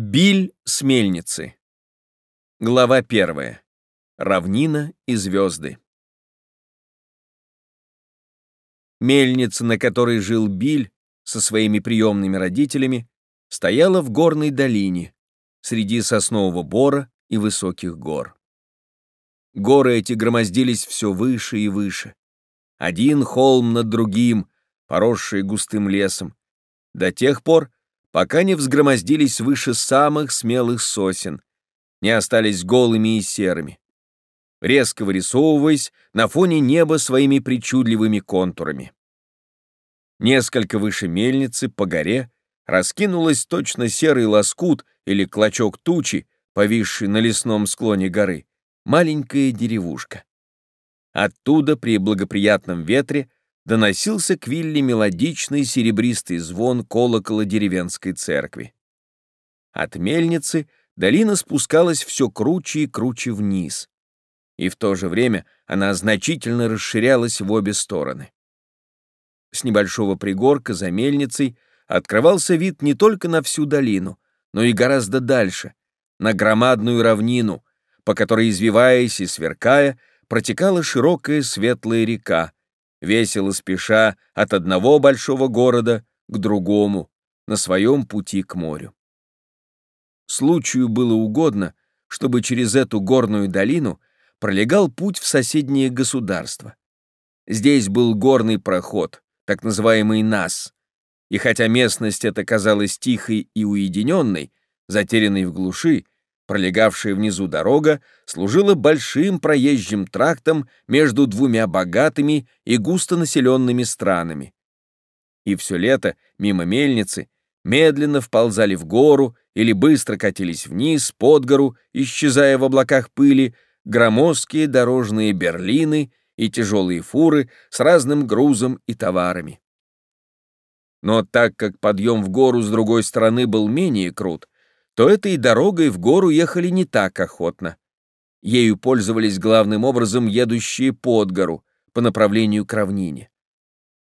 Биль с мельницы. Глава первая. Равнина и звезды. Мельница, на которой жил Биль со своими приемными родителями, стояла в горной долине, среди соснового бора и высоких гор. Горы эти громоздились все выше и выше. Один холм над другим, поросшие густым лесом, до тех пор, пока не взгромоздились выше самых смелых сосен, не остались голыми и серыми, резко вырисовываясь на фоне неба своими причудливыми контурами. Несколько выше мельницы, по горе, раскинулась точно серый лоскут или клочок тучи, повисший на лесном склоне горы, маленькая деревушка. Оттуда при благоприятном ветре доносился к Вилли мелодичный серебристый звон колокола деревенской церкви. От мельницы долина спускалась все круче и круче вниз, и в то же время она значительно расширялась в обе стороны. С небольшого пригорка за мельницей открывался вид не только на всю долину, но и гораздо дальше, на громадную равнину, по которой, извиваясь и сверкая, протекала широкая светлая река, весело спеша от одного большого города к другому на своем пути к морю. Случаю было угодно, чтобы через эту горную долину пролегал путь в соседнее государство. Здесь был горный проход, так называемый НАС, и хотя местность эта казалась тихой и уединенной, затерянной в глуши, Пролегавшая внизу дорога служила большим проезжим трактом между двумя богатыми и густонаселенными странами. И все лето мимо мельницы медленно вползали в гору или быстро катились вниз под гору, исчезая в облаках пыли, громоздкие дорожные берлины и тяжелые фуры с разным грузом и товарами. Но так как подъем в гору с другой стороны был менее крут, то этой дорогой в гору ехали не так охотно. Ею пользовались главным образом едущие под гору по направлению к равнине.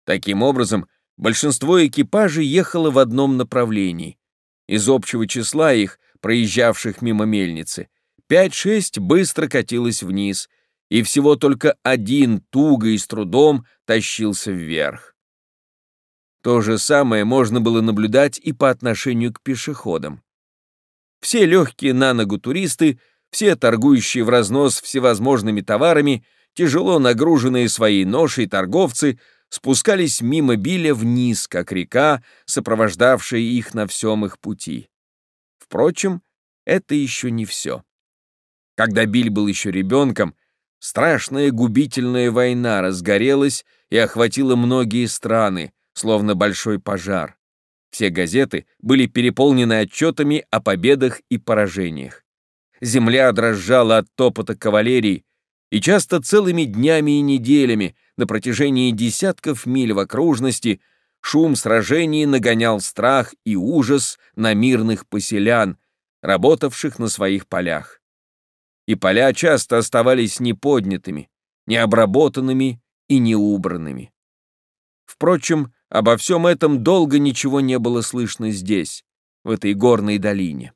Таким образом, большинство экипажей ехало в одном направлении. Из общего числа их, проезжавших мимо мельницы, 5-6 быстро катилось вниз, и всего только один туго и с трудом тащился вверх. То же самое можно было наблюдать и по отношению к пешеходам. Все легкие на ногу туристы, все торгующие в разнос всевозможными товарами, тяжело нагруженные своей ношей торговцы спускались мимо Биля вниз, как река, сопровождавшая их на всем их пути. Впрочем, это еще не все. Когда Биль был еще ребенком, страшная губительная война разгорелась и охватила многие страны, словно большой пожар. Все газеты были переполнены отчетами о победах и поражениях. Земля дрожала от топота кавалерии, и часто целыми днями и неделями на протяжении десятков миль в окружности шум сражений нагонял страх и ужас на мирных поселян, работавших на своих полях. И поля часто оставались неподнятыми, необработанными и неубранными. Впрочем, Обо всем этом долго ничего не было слышно здесь, в этой горной долине.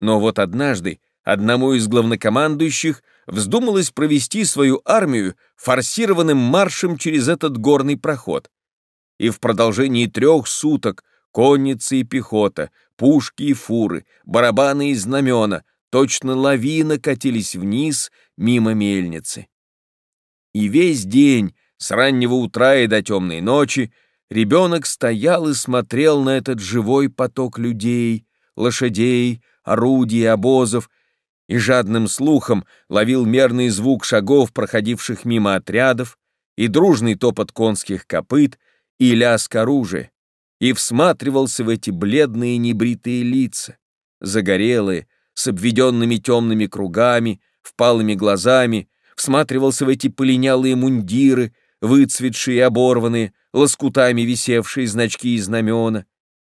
Но вот однажды одному из главнокомандующих вздумалось провести свою армию форсированным маршем через этот горный проход. И в продолжении трех суток конница и пехота, пушки и фуры, барабаны и знамена, точно лавина катились вниз мимо мельницы. И весь день, с раннего утра и до темной ночи, Ребенок стоял и смотрел на этот живой поток людей, лошадей, орудий, обозов, и жадным слухом ловил мерный звук шагов, проходивших мимо отрядов, и дружный топот конских копыт, и лязг оружия, и всматривался в эти бледные небритые лица, загорелые, с обведенными темными кругами, впалыми глазами, всматривался в эти полинялые мундиры, выцветшие и оборванные, лоскутами висевшие значки и знамена,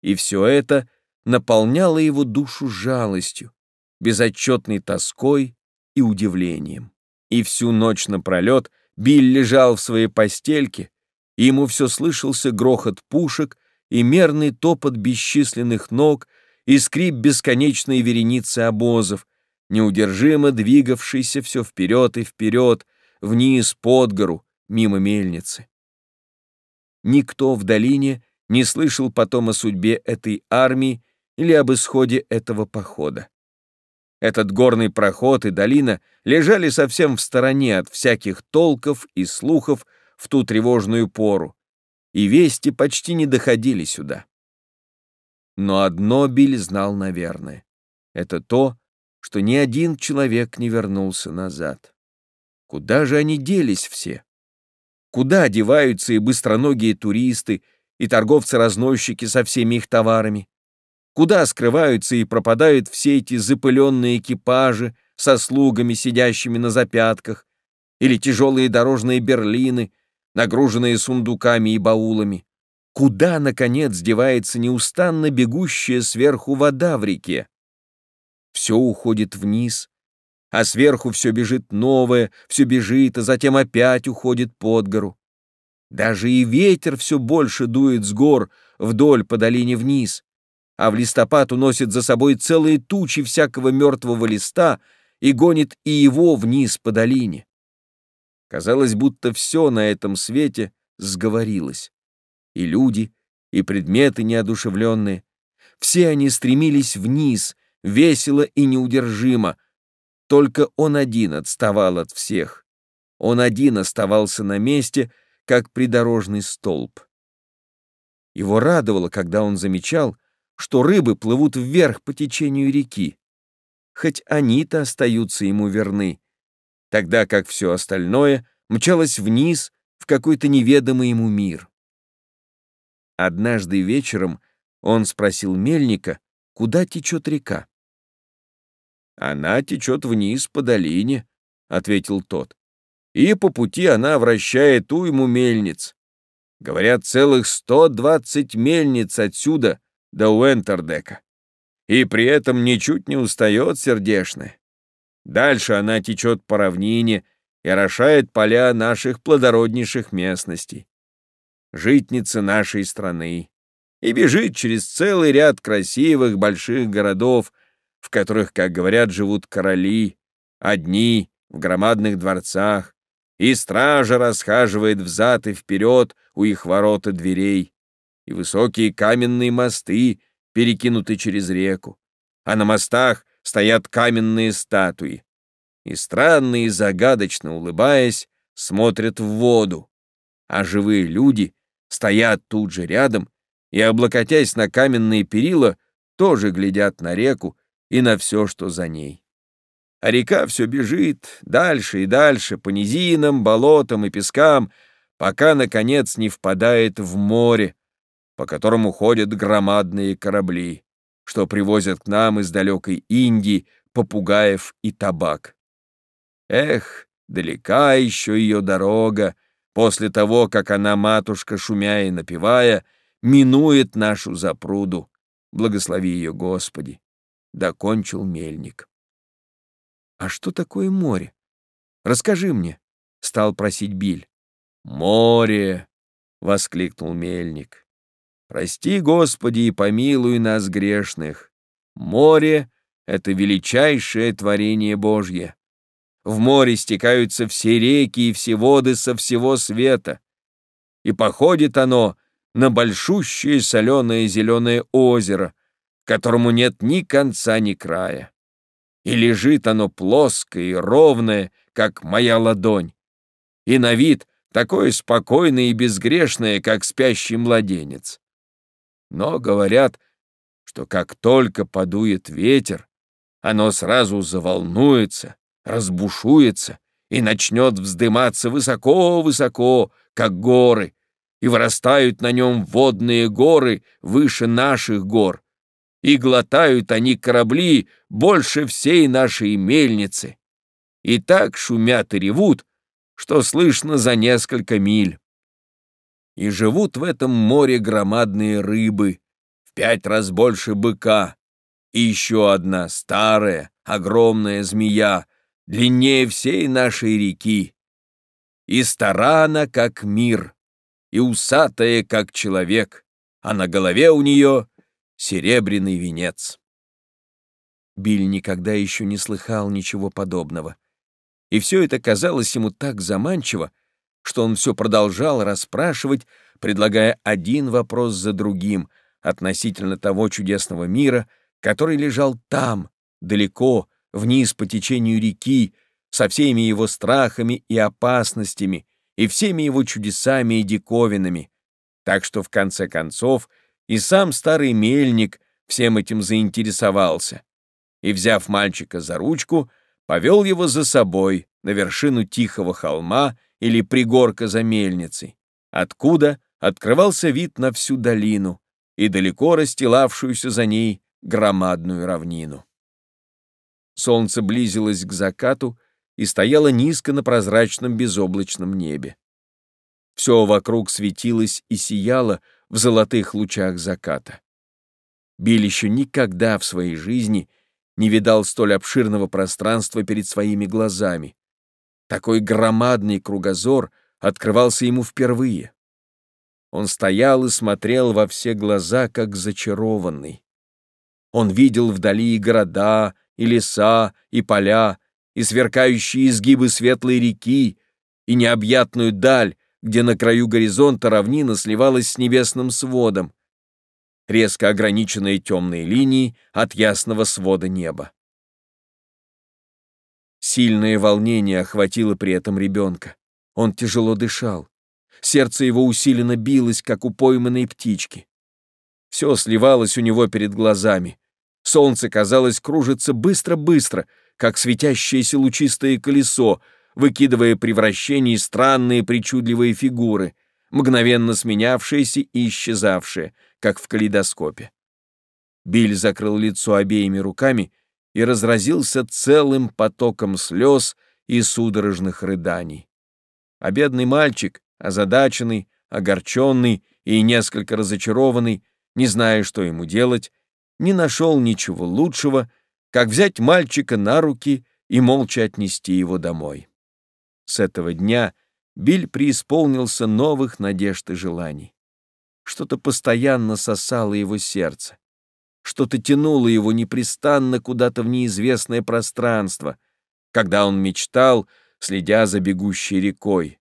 и все это наполняло его душу жалостью, безотчетной тоской и удивлением. И всю ночь напролет Билл лежал в своей постельке, и ему все слышался грохот пушек и мерный топот бесчисленных ног, и скрип бесконечной вереницы обозов, неудержимо двигавшийся все вперед и вперед, вниз под гору, мимо мельницы. Никто в долине не слышал потом о судьбе этой армии или об исходе этого похода. Этот горный проход и долина лежали совсем в стороне от всяких толков и слухов в ту тревожную пору, и вести почти не доходили сюда. Но одно Биль знал, наверное. Это то, что ни один человек не вернулся назад. Куда же они делись все? Куда одеваются и быстроногие туристы, и торговцы-разносчики со всеми их товарами? Куда скрываются и пропадают все эти запыленные экипажи со слугами, сидящими на запятках, или тяжелые дорожные берлины, нагруженные сундуками и баулами? Куда, наконец, девается неустанно бегущая сверху вода в реке? Все уходит вниз, а сверху все бежит новое, все бежит, а затем опять уходит под гору. Даже и ветер все больше дует с гор вдоль по долине вниз, а в листопад уносит за собой целые тучи всякого мертвого листа и гонит и его вниз по долине. Казалось, будто все на этом свете сговорилось. И люди, и предметы неодушевленные. Все они стремились вниз, весело и неудержимо, только он один отставал от всех. Он один оставался на месте, как придорожный столб. Его радовало, когда он замечал, что рыбы плывут вверх по течению реки. Хоть они-то остаются ему верны, тогда как все остальное мчалось вниз в какой-то неведомый ему мир. Однажды вечером он спросил мельника, куда течет река. «Она течет вниз по долине», — ответил тот. «И по пути она вращает уйму мельниц. Говорят, целых сто двадцать мельниц отсюда до Уэнтердека. И при этом ничуть не устает сердешная. Дальше она течет по равнине и орошает поля наших плодороднейших местностей. Житница нашей страны. И бежит через целый ряд красивых больших городов, в которых, как говорят, живут короли, одни в громадных дворцах, и стража расхаживает взад и вперед у их ворот и дверей, и высокие каменные мосты перекинуты через реку, а на мостах стоят каменные статуи, и странные, загадочно улыбаясь, смотрят в воду, а живые люди стоят тут же рядом и, облокотясь на каменные перила, тоже глядят на реку и на все, что за ней. А река все бежит дальше и дальше по низинам, болотам и пескам, пока, наконец, не впадает в море, по которому ходят громадные корабли, что привозят к нам из далекой Индии попугаев и табак. Эх, далека еще ее дорога, после того, как она, матушка, шумя и напевая, минует нашу запруду. Благослови ее, Господи докончил мельник. «А что такое море? Расскажи мне», — стал просить Биль. «Море!» — воскликнул мельник. «Прости, Господи, и помилуй нас, грешных. Море — это величайшее творение Божье. В море стекаются все реки и все воды со всего света. И походит оно на большущее соленое зеленое озеро, которому нет ни конца, ни края. И лежит оно плоское и ровное, как моя ладонь, и на вид такое спокойное и безгрешное, как спящий младенец. Но говорят, что как только подует ветер, оно сразу заволнуется, разбушуется и начнет вздыматься высоко-высоко, как горы, и вырастают на нем водные горы выше наших гор, и глотают они корабли больше всей нашей мельницы. И так шумят и ревут, что слышно за несколько миль. И живут в этом море громадные рыбы, в пять раз больше быка, и еще одна старая, огромная змея, длиннее всей нашей реки. И стара она, как мир, и усатая, как человек, а на голове у нее серебряный венец. Биль никогда еще не слыхал ничего подобного. И все это казалось ему так заманчиво, что он все продолжал расспрашивать, предлагая один вопрос за другим относительно того чудесного мира, который лежал там, далеко, вниз по течению реки, со всеми его страхами и опасностями, и всеми его чудесами и диковинами. Так что, в конце концов, и сам старый мельник всем этим заинтересовался. И, взяв мальчика за ручку, повел его за собой на вершину тихого холма или пригорка за мельницей, откуда открывался вид на всю долину и далеко расстилавшуюся за ней громадную равнину. Солнце близилось к закату и стояло низко на прозрачном безоблачном небе. Все вокруг светилось и сияло в золотых лучах заката. Билл еще никогда в своей жизни не видал столь обширного пространства перед своими глазами. Такой громадный кругозор открывался ему впервые. Он стоял и смотрел во все глаза, как зачарованный. Он видел вдали и города, и леса, и поля, и сверкающие изгибы светлой реки, и необъятную даль, где на краю горизонта равнина сливалась с небесным сводом, резко ограниченные темные линии от ясного свода неба. Сильное волнение охватило при этом ребенка. Он тяжело дышал. Сердце его усиленно билось, как у пойманной птички. Все сливалось у него перед глазами. Солнце, казалось, кружится быстро-быстро, как светящееся лучистое колесо, выкидывая при вращении странные причудливые фигуры, мгновенно сменявшиеся и исчезавшие, как в калейдоскопе. Биль закрыл лицо обеими руками и разразился целым потоком слез и судорожных рыданий. А бедный мальчик, озадаченный, огорченный и несколько разочарованный, не зная, что ему делать, не нашел ничего лучшего, как взять мальчика на руки и молча отнести его домой. С этого дня Биль преисполнился новых надежд и желаний. Что-то постоянно сосало его сердце. Что-то тянуло его непрестанно куда-то в неизвестное пространство, когда он мечтал, следя за бегущей рекой.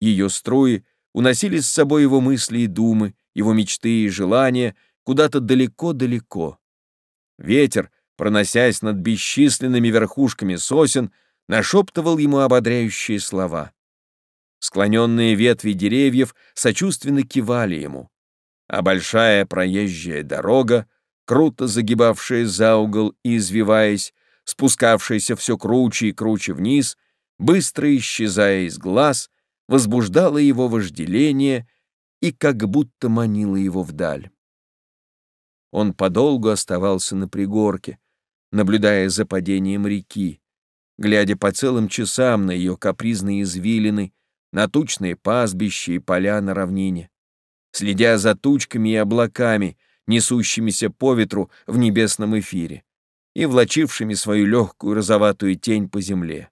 Ее струи уносили с собой его мысли и думы, его мечты и желания куда-то далеко-далеко. Ветер, проносясь над бесчисленными верхушками сосен, нашептывал ему ободряющие слова. Склоненные ветви деревьев сочувственно кивали ему, а большая проезжая дорога, круто загибавшая за угол и извиваясь, спускавшаяся все круче и круче вниз, быстро исчезая из глаз, возбуждала его вожделение и как будто манила его вдаль. Он подолгу оставался на пригорке, наблюдая за падением реки, глядя по целым часам на ее капризные извилины, на тучные пастбища и поля на равнине, следя за тучками и облаками, несущимися по ветру в небесном эфире и влачившими свою легкую розоватую тень по земле.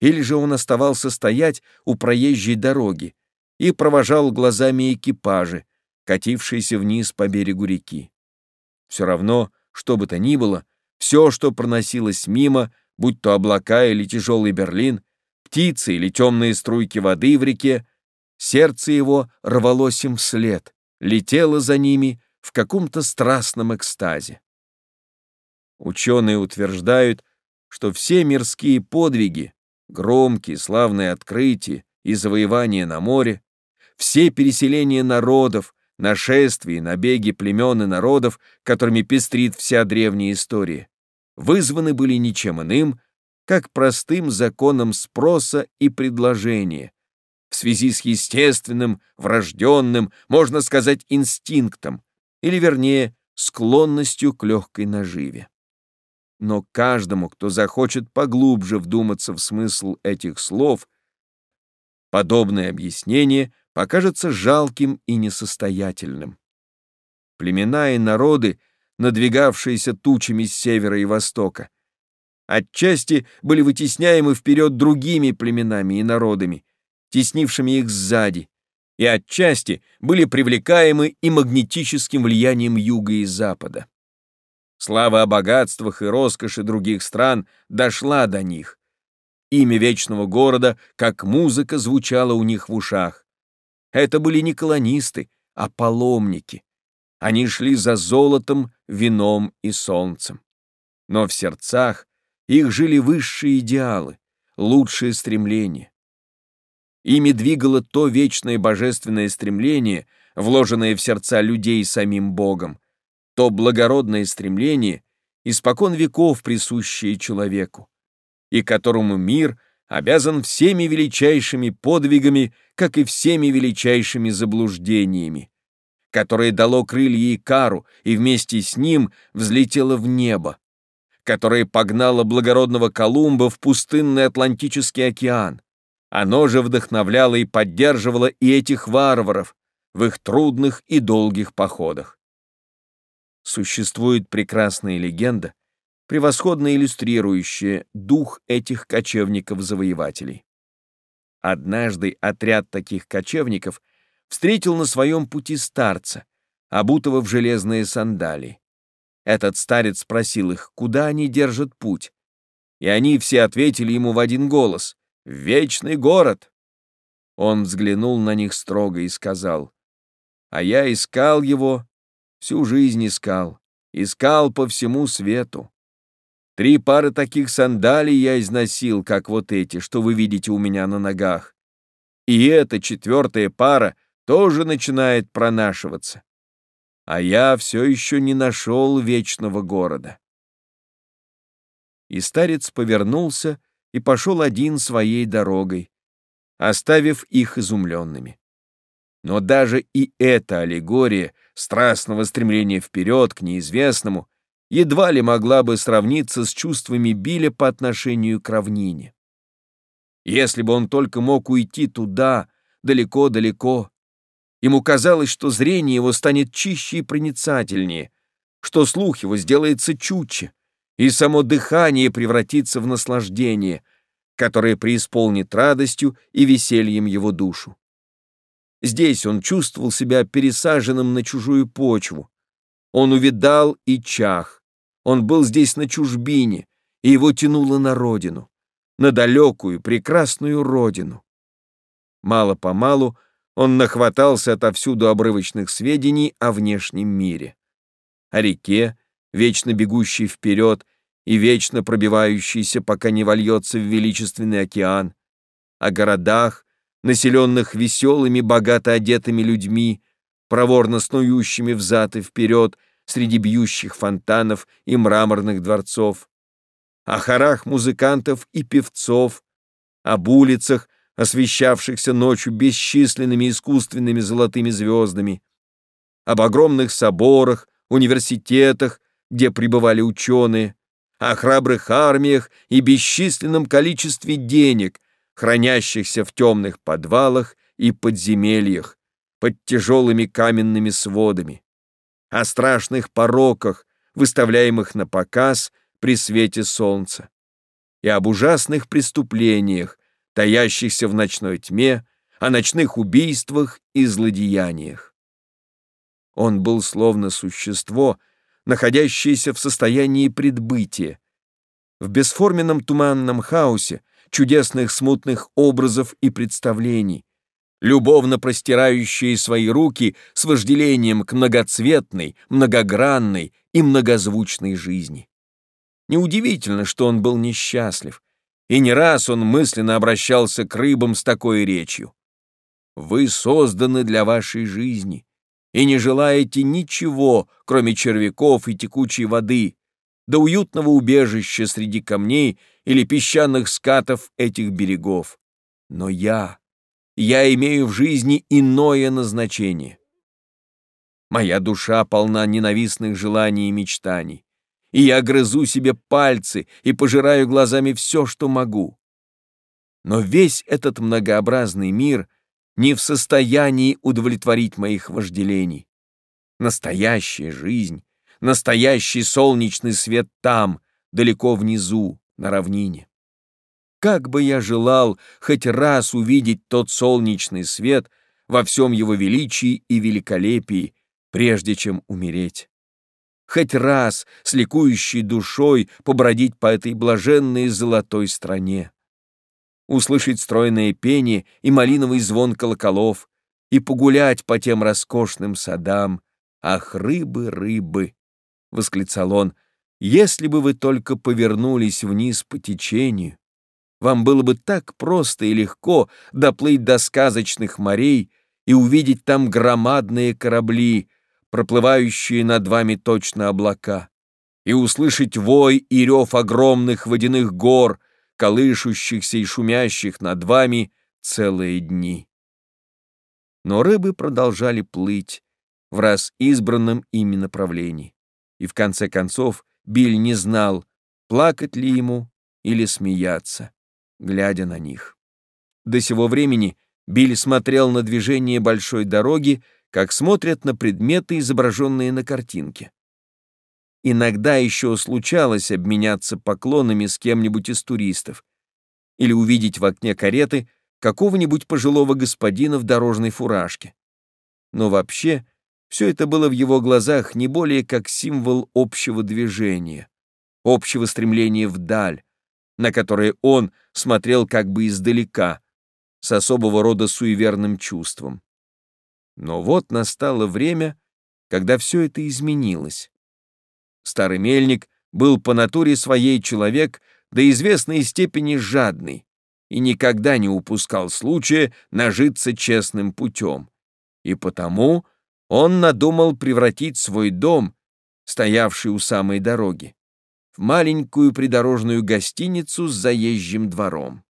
Или же он оставался стоять у проезжей дороги и провожал глазами экипажи, катившиеся вниз по берегу реки. Все равно, что бы то ни было, все, что проносилось мимо, будь то облака или тяжелый Берлин, птицы или темные струйки воды в реке, сердце его рвалось им вслед, летело за ними в каком-то страстном экстазе. Ученые утверждают, что все мирские подвиги, громкие, славные открытия и завоевания на море, все переселения народов, нашествия, набеги племен и народов, которыми пестрит вся древняя история, вызваны были ничем иным, как простым законом спроса и предложения, в связи с естественным, врожденным, можно сказать, инстинктом, или, вернее, склонностью к легкой наживе. Но каждому, кто захочет поглубже вдуматься в смысл этих слов, подобное объяснение покажется жалким и несостоятельным. Племена и народы — надвигавшиеся тучами с севера и востока. Отчасти были вытесняемы вперед другими племенами и народами, теснившими их сзади, и отчасти были привлекаемы и магнетическим влиянием юга и запада. Слава о богатствах и роскоши других стран дошла до них. Имя вечного города, как музыка, звучало у них в ушах. Это были не колонисты, а паломники. Они шли за золотом, вином и солнцем. Но в сердцах их жили высшие идеалы, лучшие стремления. Ими двигало то вечное божественное стремление, вложенное в сердца людей самим Богом, то благородное стремление, испокон веков присущее человеку, и которому мир обязан всеми величайшими подвигами, как и всеми величайшими заблуждениями, которое дало крылья Икару и вместе с ним взлетело в небо, которое погнало благородного Колумба в пустынный Атлантический океан. Оно же вдохновляло и поддерживало и этих варваров в их трудных и долгих походах. Существует прекрасная легенда, превосходно иллюстрирующая дух этих кочевников-завоевателей. Однажды отряд таких кочевников встретил на своем пути старца, обутого в железные сандалии. Этот старец спросил их, куда они держат путь, и они все ответили ему в один голос — «В вечный город!» Он взглянул на них строго и сказал, «А я искал его Всю жизнь искал, искал по всему свету. Три пары таких сандалий я износил, как вот эти, что вы видите у меня на ногах. И эта четвертая пара тоже начинает пронашиваться. А я все еще не нашел вечного города. И старец повернулся и пошел один своей дорогой, оставив их изумленными. Но даже и эта аллегория страстного стремления вперед к неизвестному едва ли могла бы сравниться с чувствами Биля по отношению к равнине. Если бы он только мог уйти туда, далеко-далеко, ему казалось, что зрение его станет чище и проницательнее, что слух его сделается чутче, и само дыхание превратится в наслаждение, которое преисполнит радостью и весельем его душу. Здесь он чувствовал себя пересаженным на чужую почву. Он увидал и чах. Он был здесь на чужбине, и его тянуло на родину, на далекую, прекрасную родину. Мало-помалу он нахватался отовсюду обрывочных сведений о внешнем мире. О реке, вечно бегущей вперед и вечно пробивающейся, пока не вольется в величественный океан, о городах, населенных веселыми, богато одетыми людьми, проворно снующими взад и вперед среди бьющих фонтанов и мраморных дворцов, о хорах музыкантов и певцов, об улицах, освещавшихся ночью бесчисленными искусственными золотыми звездами, об огромных соборах, университетах, где пребывали ученые, о храбрых армиях и бесчисленном количестве денег, хранящихся в темных подвалах и подземельях, под тяжелыми каменными сводами, о страшных пороках, выставляемых на показ при свете солнца, и об ужасных преступлениях, таящихся в ночной тьме, о ночных убийствах и злодеяниях. Он был словно существо, находящееся в состоянии предбытия. В бесформенном туманном хаосе чудесных смутных образов и представлений, любовно простирающие свои руки с вожделением к многоцветной, многогранной и многозвучной жизни. Неудивительно, что он был несчастлив, и не раз он мысленно обращался к рыбам с такой речью. «Вы созданы для вашей жизни и не желаете ничего, кроме червяков и текучей воды, до уютного убежища среди камней или песчаных скатов этих берегов. Но я, я имею в жизни иное назначение. Моя душа полна ненавистных желаний и мечтаний, и я грызу себе пальцы и пожираю глазами все, что могу. Но весь этот многообразный мир не в состоянии удовлетворить моих вожделений. Настоящая жизнь настоящий солнечный свет там, далеко внизу, на равнине. Как бы я желал хоть раз увидеть тот солнечный свет, во всем его величии и великолепии, прежде чем умереть. Хоть раз с ликующей душой побродить по этой блаженной золотой стране. Услышать стройное пение и малиновый звон колоколов, и погулять по тем роскошным садам. Ах, рыбы, рыбы! — восклицал он. Если бы вы только повернулись вниз по течению, вам было бы так просто и легко доплыть до сказочных морей и увидеть там громадные корабли, проплывающие над вами точно облака, и услышать вой и рев огромных водяных гор, колышущихся и шумящих над вами целые дни но рыбы продолжали плыть в раз избранном ими направлении. И в конце концов Биль не знал, плакать ли ему или смеяться, глядя на них. До сего времени Биль смотрел на движение большой дороги, как смотрят на предметы, изображенные на картинке. Иногда еще случалось обменяться поклонами с кем-нибудь из туристов или увидеть в окне кареты какого-нибудь пожилого господина в дорожной фуражке. Но вообще все это было в его глазах не более как символ общего движения, общего стремления вдаль, на которое он смотрел как бы издалека, с особого рода суеверным чувством. Но вот настало время, когда все это изменилось. Старый мельник был по натуре своей человек до известной степени жадный, и никогда не упускал случая нажиться честным путем. И потому он надумал превратить свой дом, стоявший у самой дороги, в маленькую придорожную гостиницу с заезжим двором.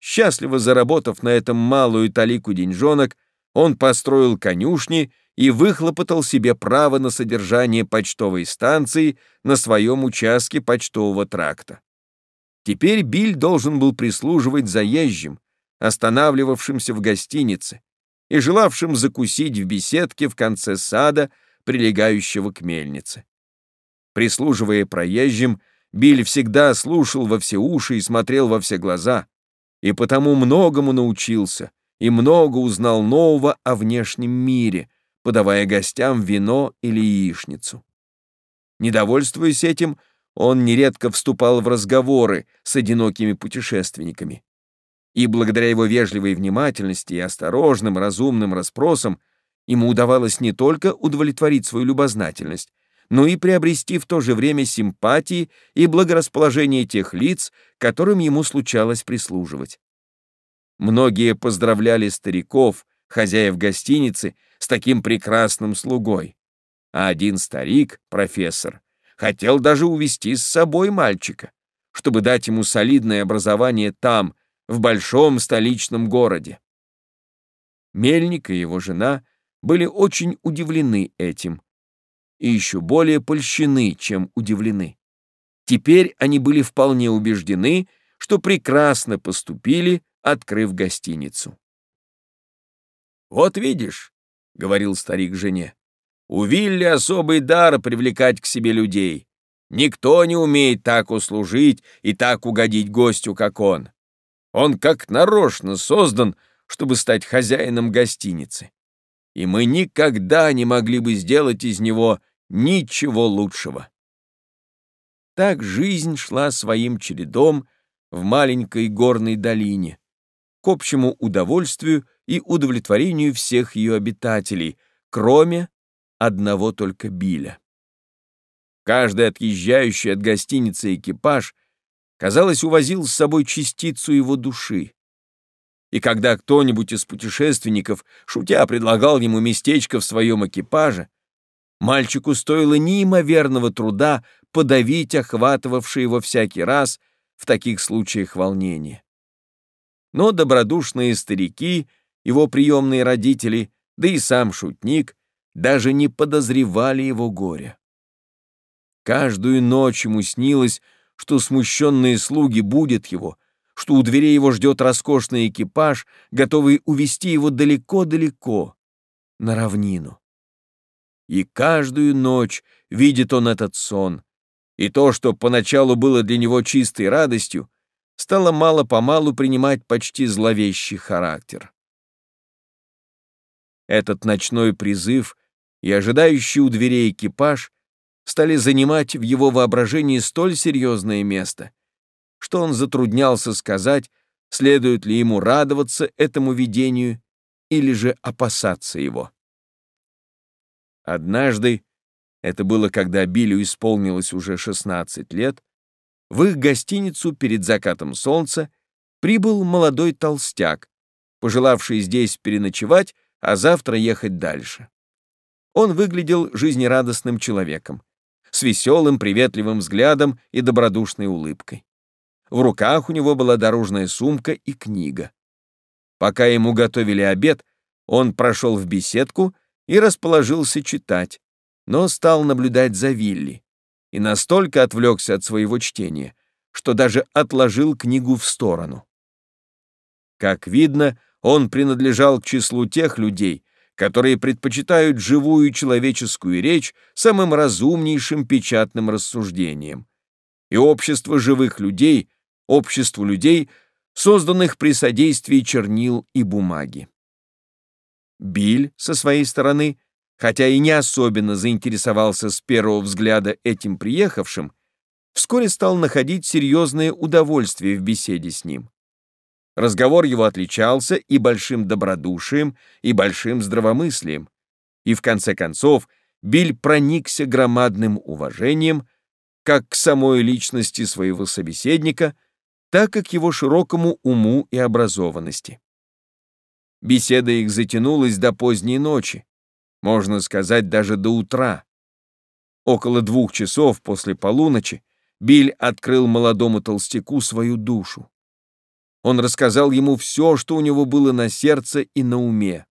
Счастливо заработав на этом малую талику деньжонок, он построил конюшни и выхлопотал себе право на содержание почтовой станции на своем участке почтового тракта. Теперь Биль должен был прислуживать заезжим, останавливавшимся в гостинице и желавшим закусить в беседке в конце сада, прилегающего к мельнице. Прислуживая проезжим, Биль всегда слушал во все уши и смотрел во все глаза, и потому многому научился и много узнал нового о внешнем мире, подавая гостям вино или яичницу. Недовольствуясь этим, он нередко вступал в разговоры с одинокими путешественниками. И благодаря его вежливой внимательности и осторожным, разумным расспросам ему удавалось не только удовлетворить свою любознательность, но и приобрести в то же время симпатии и благорасположение тех лиц, которым ему случалось прислуживать. Многие поздравляли стариков, хозяев гостиницы, с таким прекрасным слугой. А один старик, профессор, хотел даже увести с собой мальчика, чтобы дать ему солидное образование там, в большом столичном городе. Мельник и его жена были очень удивлены этим и еще более польщены, чем удивлены. Теперь они были вполне убеждены, что прекрасно поступили, открыв гостиницу. «Вот видишь», — говорил старик жене, у Вилли особый дар привлекать к себе людей. Никто не умеет так услужить и так угодить гостю, как он. Он как нарочно создан, чтобы стать хозяином гостиницы. И мы никогда не могли бы сделать из него ничего лучшего. Так жизнь шла своим чередом в маленькой горной долине, к общему удовольствию и удовлетворению всех ее обитателей, кроме одного только Биля. Каждый отъезжающий от гостиницы экипаж, казалось, увозил с собой частицу его души. И когда кто-нибудь из путешественников, шутя, предлагал ему местечко в своем экипаже, мальчику стоило неимоверного труда подавить охватывавшее его всякий раз в таких случаях волнение. Но добродушные старики, его приемные родители, да и сам шутник даже не подозревали его горя. Каждую ночь ему снилось, что смущенные слуги будут его, что у дверей его ждет роскошный экипаж, готовый увести его далеко-далеко, на равнину. И каждую ночь видит он этот сон, и то, что поначалу было для него чистой радостью, стало мало-помалу принимать почти зловещий характер. Этот ночной призыв и ожидающий у дверей экипаж стали занимать в его воображении столь серьезное место, что он затруднялся сказать, следует ли ему радоваться этому видению или же опасаться его. Однажды, это было когда Биллю исполнилось уже 16 лет, в их гостиницу перед закатом солнца прибыл молодой толстяк, пожелавший здесь переночевать, а завтра ехать дальше. Он выглядел жизнерадостным человеком, с веселым, приветливым взглядом и добродушной улыбкой. В руках у него была дорожная сумка и книга. Пока ему готовили обед, он прошел в беседку и расположился читать, но стал наблюдать за Вилли и настолько отвлекся от своего чтения, что даже отложил книгу в сторону. Как видно, он принадлежал к числу тех людей, которые предпочитают живую человеческую речь самым разумнейшим печатным рассуждением. И общество живых людей — обществу людей, созданных при содействии чернил и бумаги. Биль, со своей стороны, хотя и не особенно заинтересовался с первого взгляда этим приехавшим, вскоре стал находить серьезное удовольствие в беседе с ним. Разговор его отличался и большим добродушием, и большим здравомыслием. И в конце концов Биль проникся громадным уважением как к самой личности своего собеседника, так и к его широкому уму и образованности. Беседа их затянулась до поздней ночи, можно сказать, даже до утра. Около двух часов после полуночи Биль открыл молодому толстяку свою душу. Он рассказал ему все, что у него было на сердце и на уме.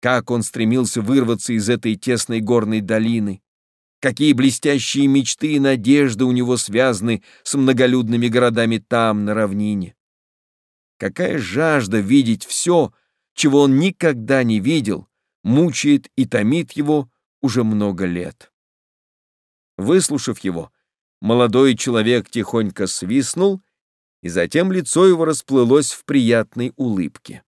Как он стремился вырваться из этой тесной горной долины, какие блестящие мечты и надежды у него связаны с многолюдными городами там, на равнине. Какая жажда видеть все, чего он никогда не видел, мучает и томит его уже много лет. Выслушав его, молодой человек тихонько свистнул и затем лицо его расплылось в приятной улыбке.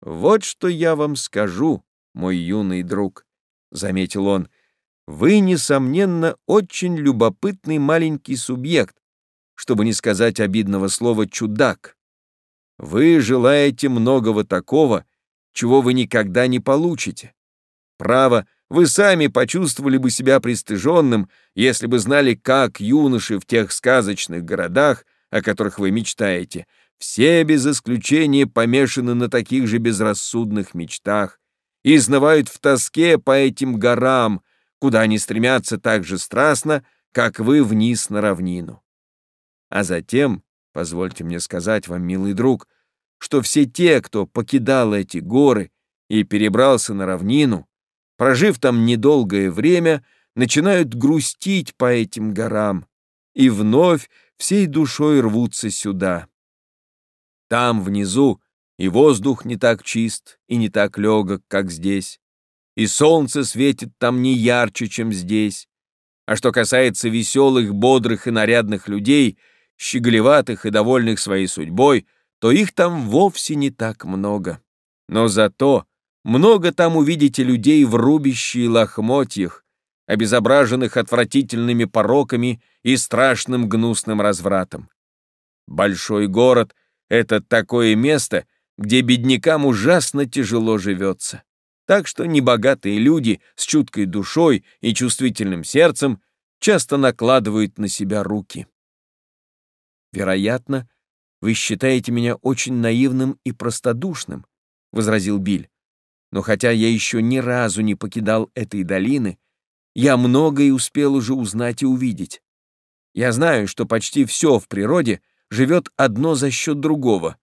«Вот что я вам скажу, мой юный друг», — заметил он, — «вы, несомненно, очень любопытный маленький субъект, чтобы не сказать обидного слова «чудак». Вы желаете многого такого, чего вы никогда не получите. Право, вы сами почувствовали бы себя пристыженным, если бы знали, как юноши в тех сказочных городах о которых вы мечтаете, все без исключения помешаны на таких же безрассудных мечтах и изнывают в тоске по этим горам, куда они стремятся так же страстно, как вы вниз на равнину. А затем, позвольте мне сказать вам, милый друг, что все те, кто покидал эти горы и перебрался на равнину, прожив там недолгое время, начинают грустить по этим горам и вновь всей душой рвутся сюда. Там, внизу, и воздух не так чист и не так легок, как здесь, и солнце светит там не ярче, чем здесь. А что касается веселых, бодрых и нарядных людей, щеголеватых и довольных своей судьбой, то их там вовсе не так много. Но зато много там увидите людей в рубище лохмотьях, обезображенных отвратительными пороками и страшным гнусным развратом. Большой город — это такое место, где беднякам ужасно тяжело живется. Так что небогатые люди с чуткой душой и чувствительным сердцем часто накладывают на себя руки. «Вероятно, вы считаете меня очень наивным и простодушным», — возразил Биль. «Но хотя я еще ни разу не покидал этой долины, я многое успел уже узнать и увидеть. Я знаю, что почти все в природе живет одно за счет другого,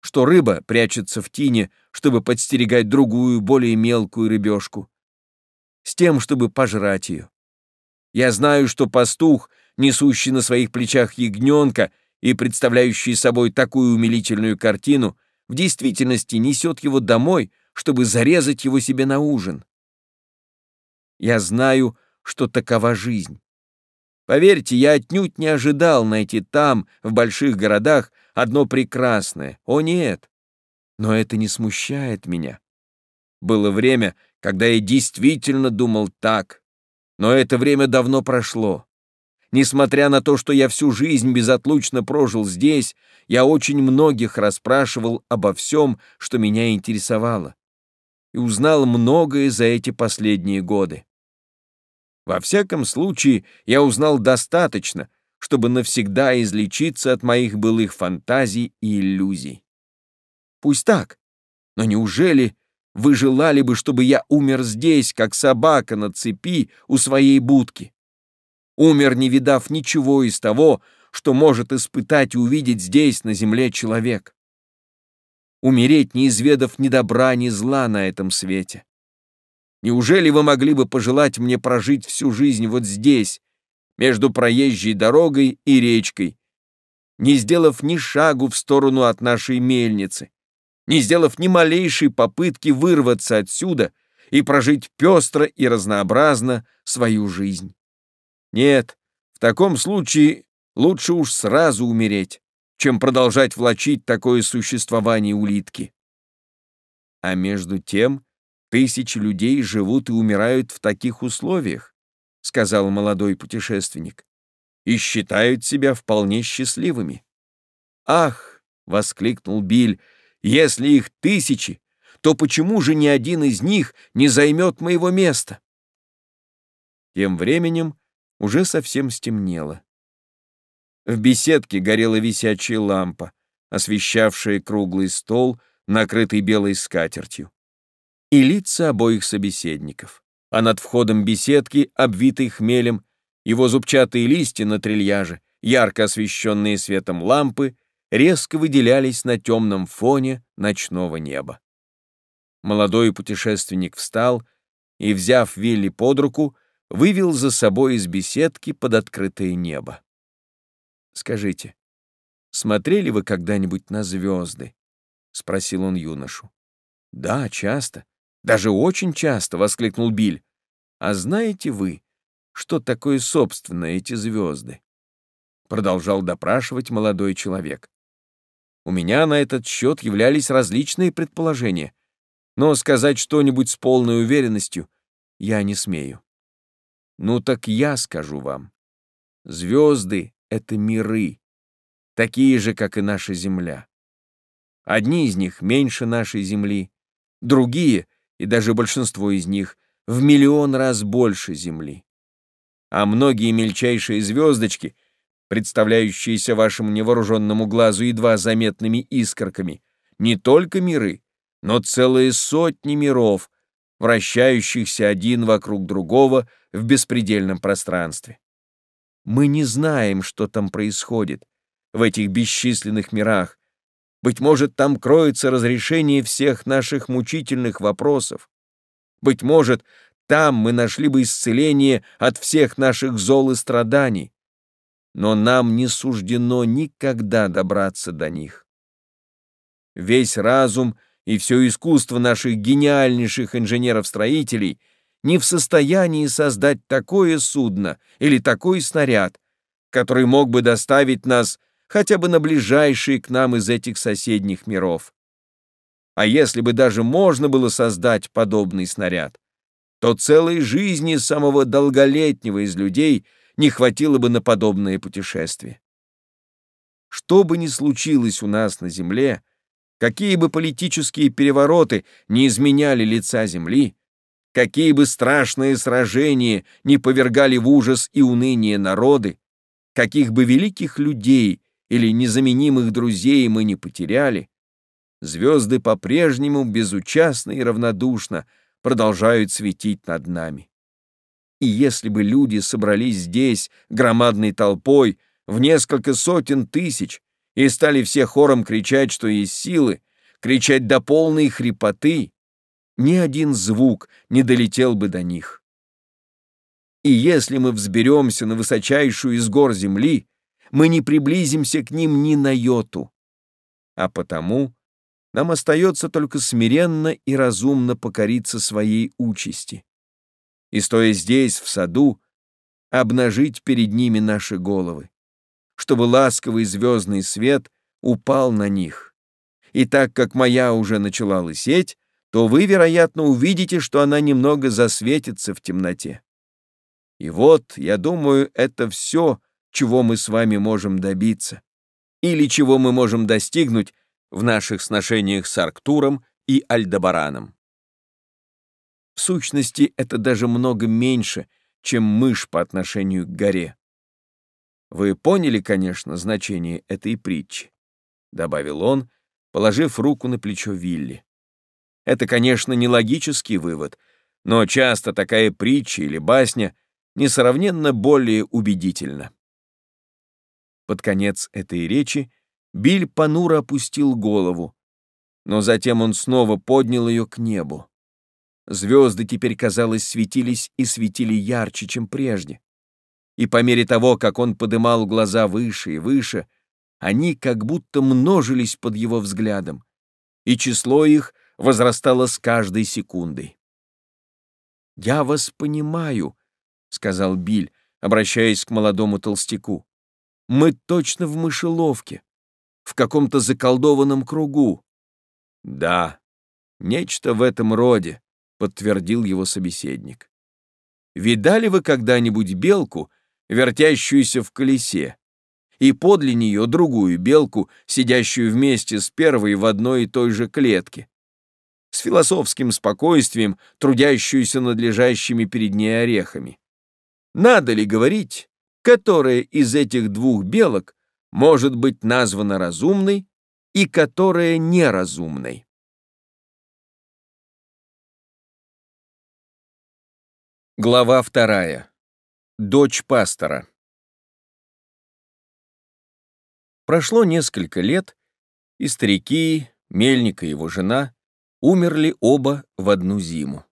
что рыба прячется в тине, чтобы подстерегать другую, более мелкую рыбешку, с тем, чтобы пожрать ее. Я знаю, что пастух, несущий на своих плечах ягненка и представляющий собой такую умилительную картину, в действительности несет его домой, чтобы зарезать его себе на ужин. Я знаю, что такова жизнь. Поверьте, я отнюдь не ожидал найти там, в больших городах, одно прекрасное. О нет! Но это не смущает меня. Было время, когда я действительно думал так, но это время давно прошло. Несмотря на то, что я всю жизнь безотлучно прожил здесь, я очень многих расспрашивал обо всем, что меня интересовало, и узнал многое за эти последние годы. Во всяком случае, я узнал достаточно, чтобы навсегда излечиться от моих былых фантазий и иллюзий. Пусть так, но неужели вы желали бы, чтобы я умер здесь, как собака на цепи у своей будки? Умер, не видав ничего из того, что может испытать и увидеть здесь, на земле, человек. Умереть, не изведав ни добра, ни зла на этом свете. Неужели вы могли бы пожелать мне прожить всю жизнь вот здесь, между проезжей дорогой и речкой, не сделав ни шагу в сторону от нашей мельницы, не сделав ни малейшей попытки вырваться отсюда и прожить пестро и разнообразно свою жизнь? Нет, в таком случае лучше уж сразу умереть, чем продолжать влачить такое существование улитки. А между тем Тысячи людей живут и умирают в таких условиях, сказал молодой путешественник, и считают себя вполне счастливыми. Ах, воскликнул Биль, если их тысячи, то почему же ни один из них не займет моего места? Тем временем уже совсем стемнело. В беседке горела висячая лампа, освещавшая круглый стол, накрытый белой скатертью и лица обоих собеседников. А над входом беседки, обвитой хмелем, его зубчатые листья на трильяже, ярко освещенные светом лампы, резко выделялись на темном фоне ночного неба. Молодой путешественник встал и, взяв Вилли под руку, вывел за собой из беседки под открытое небо. «Скажите, смотрели вы когда-нибудь на звезды?» — спросил он юношу. «Да, часто. Даже очень часто, — воскликнул Биль. А знаете вы, что такое, собственно, эти звезды? Продолжал допрашивать молодой человек. У меня на этот счет являлись различные предположения, но сказать что-нибудь с полной уверенностью я не смею. Ну так я скажу вам. Звезды — это миры, такие же, как и наша Земля. Одни из них меньше нашей Земли, другие — и даже большинство из них в миллион раз больше Земли. А многие мельчайшие звездочки, представляющиеся вашему невооруженному глазу едва заметными искорками, не только миры, но целые сотни миров, вращающихся один вокруг другого в беспредельном пространстве. Мы не знаем, что там происходит, в этих бесчисленных мирах, быть может, там кроется разрешение всех наших мучительных вопросов. Быть может, там мы нашли бы исцеление от всех наших зол и страданий. Но нам не суждено никогда добраться до них. Весь разум и все искусство наших гениальнейших инженеров-строителей не в состоянии создать такое судно или такой снаряд, который мог бы доставить нас хотя бы на ближайшие к нам из этих соседних миров. А если бы даже можно было создать подобный снаряд, то целой жизни самого долголетнего из людей не хватило бы на подобное путешествие. Что бы ни случилось у нас на Земле, какие бы политические перевороты не изменяли лица Земли, какие бы страшные сражения не повергали в ужас и уныние народы, каких бы великих людей или незаменимых друзей мы не потеряли, звезды по-прежнему безучастно и равнодушно продолжают светить над нами. И если бы люди собрались здесь громадной толпой в несколько сотен тысяч и стали все хором кричать, что есть силы, кричать до полной хрипоты, ни один звук не долетел бы до них. И если мы взберемся на высочайшую из гор земли, мы не приблизимся к ним ни на йоту. А потому нам остается только смиренно и разумно покориться своей участи. И стоя здесь, в саду, обнажить перед ними наши головы, чтобы ласковый звездный свет упал на них. И так как моя уже начала лысеть, то вы, вероятно, увидите, что она немного засветится в темноте. И вот, я думаю, это все, чего мы с вами можем добиться, или чего мы можем достигнуть в наших сношениях с Арктуром и Альдебараном. В сущности, это даже много меньше, чем мышь по отношению к горе. Вы поняли, конечно, значение этой притчи, — добавил он, положив руку на плечо Вилли. Это, конечно, не логический вывод, но часто такая притча или басня несравненно более убедительна. Под конец этой речи Биль понуро опустил голову, но затем он снова поднял ее к небу. Звезды теперь, казалось, светились и светили ярче, чем прежде. И по мере того, как он подымал глаза выше и выше, они как будто множились под его взглядом, и число их возрастало с каждой секундой. «Я вас понимаю», — сказал Биль, обращаясь к молодому толстяку. «Мы точно в мышеловке, в каком-то заколдованном кругу». «Да, нечто в этом роде», — подтвердил его собеседник. «Видали вы когда-нибудь белку, вертящуюся в колесе, и подле нее другую белку, сидящую вместе с первой в одной и той же клетке? С философским спокойствием, трудящуюся над лежащими перед ней орехами. Надо ли говорить, которая из этих двух белок может быть названа разумной и которая неразумной? Глава вторая. Дочь пастора. Прошло несколько лет, и старики, Мельник и его жена умерли оба в одну зиму.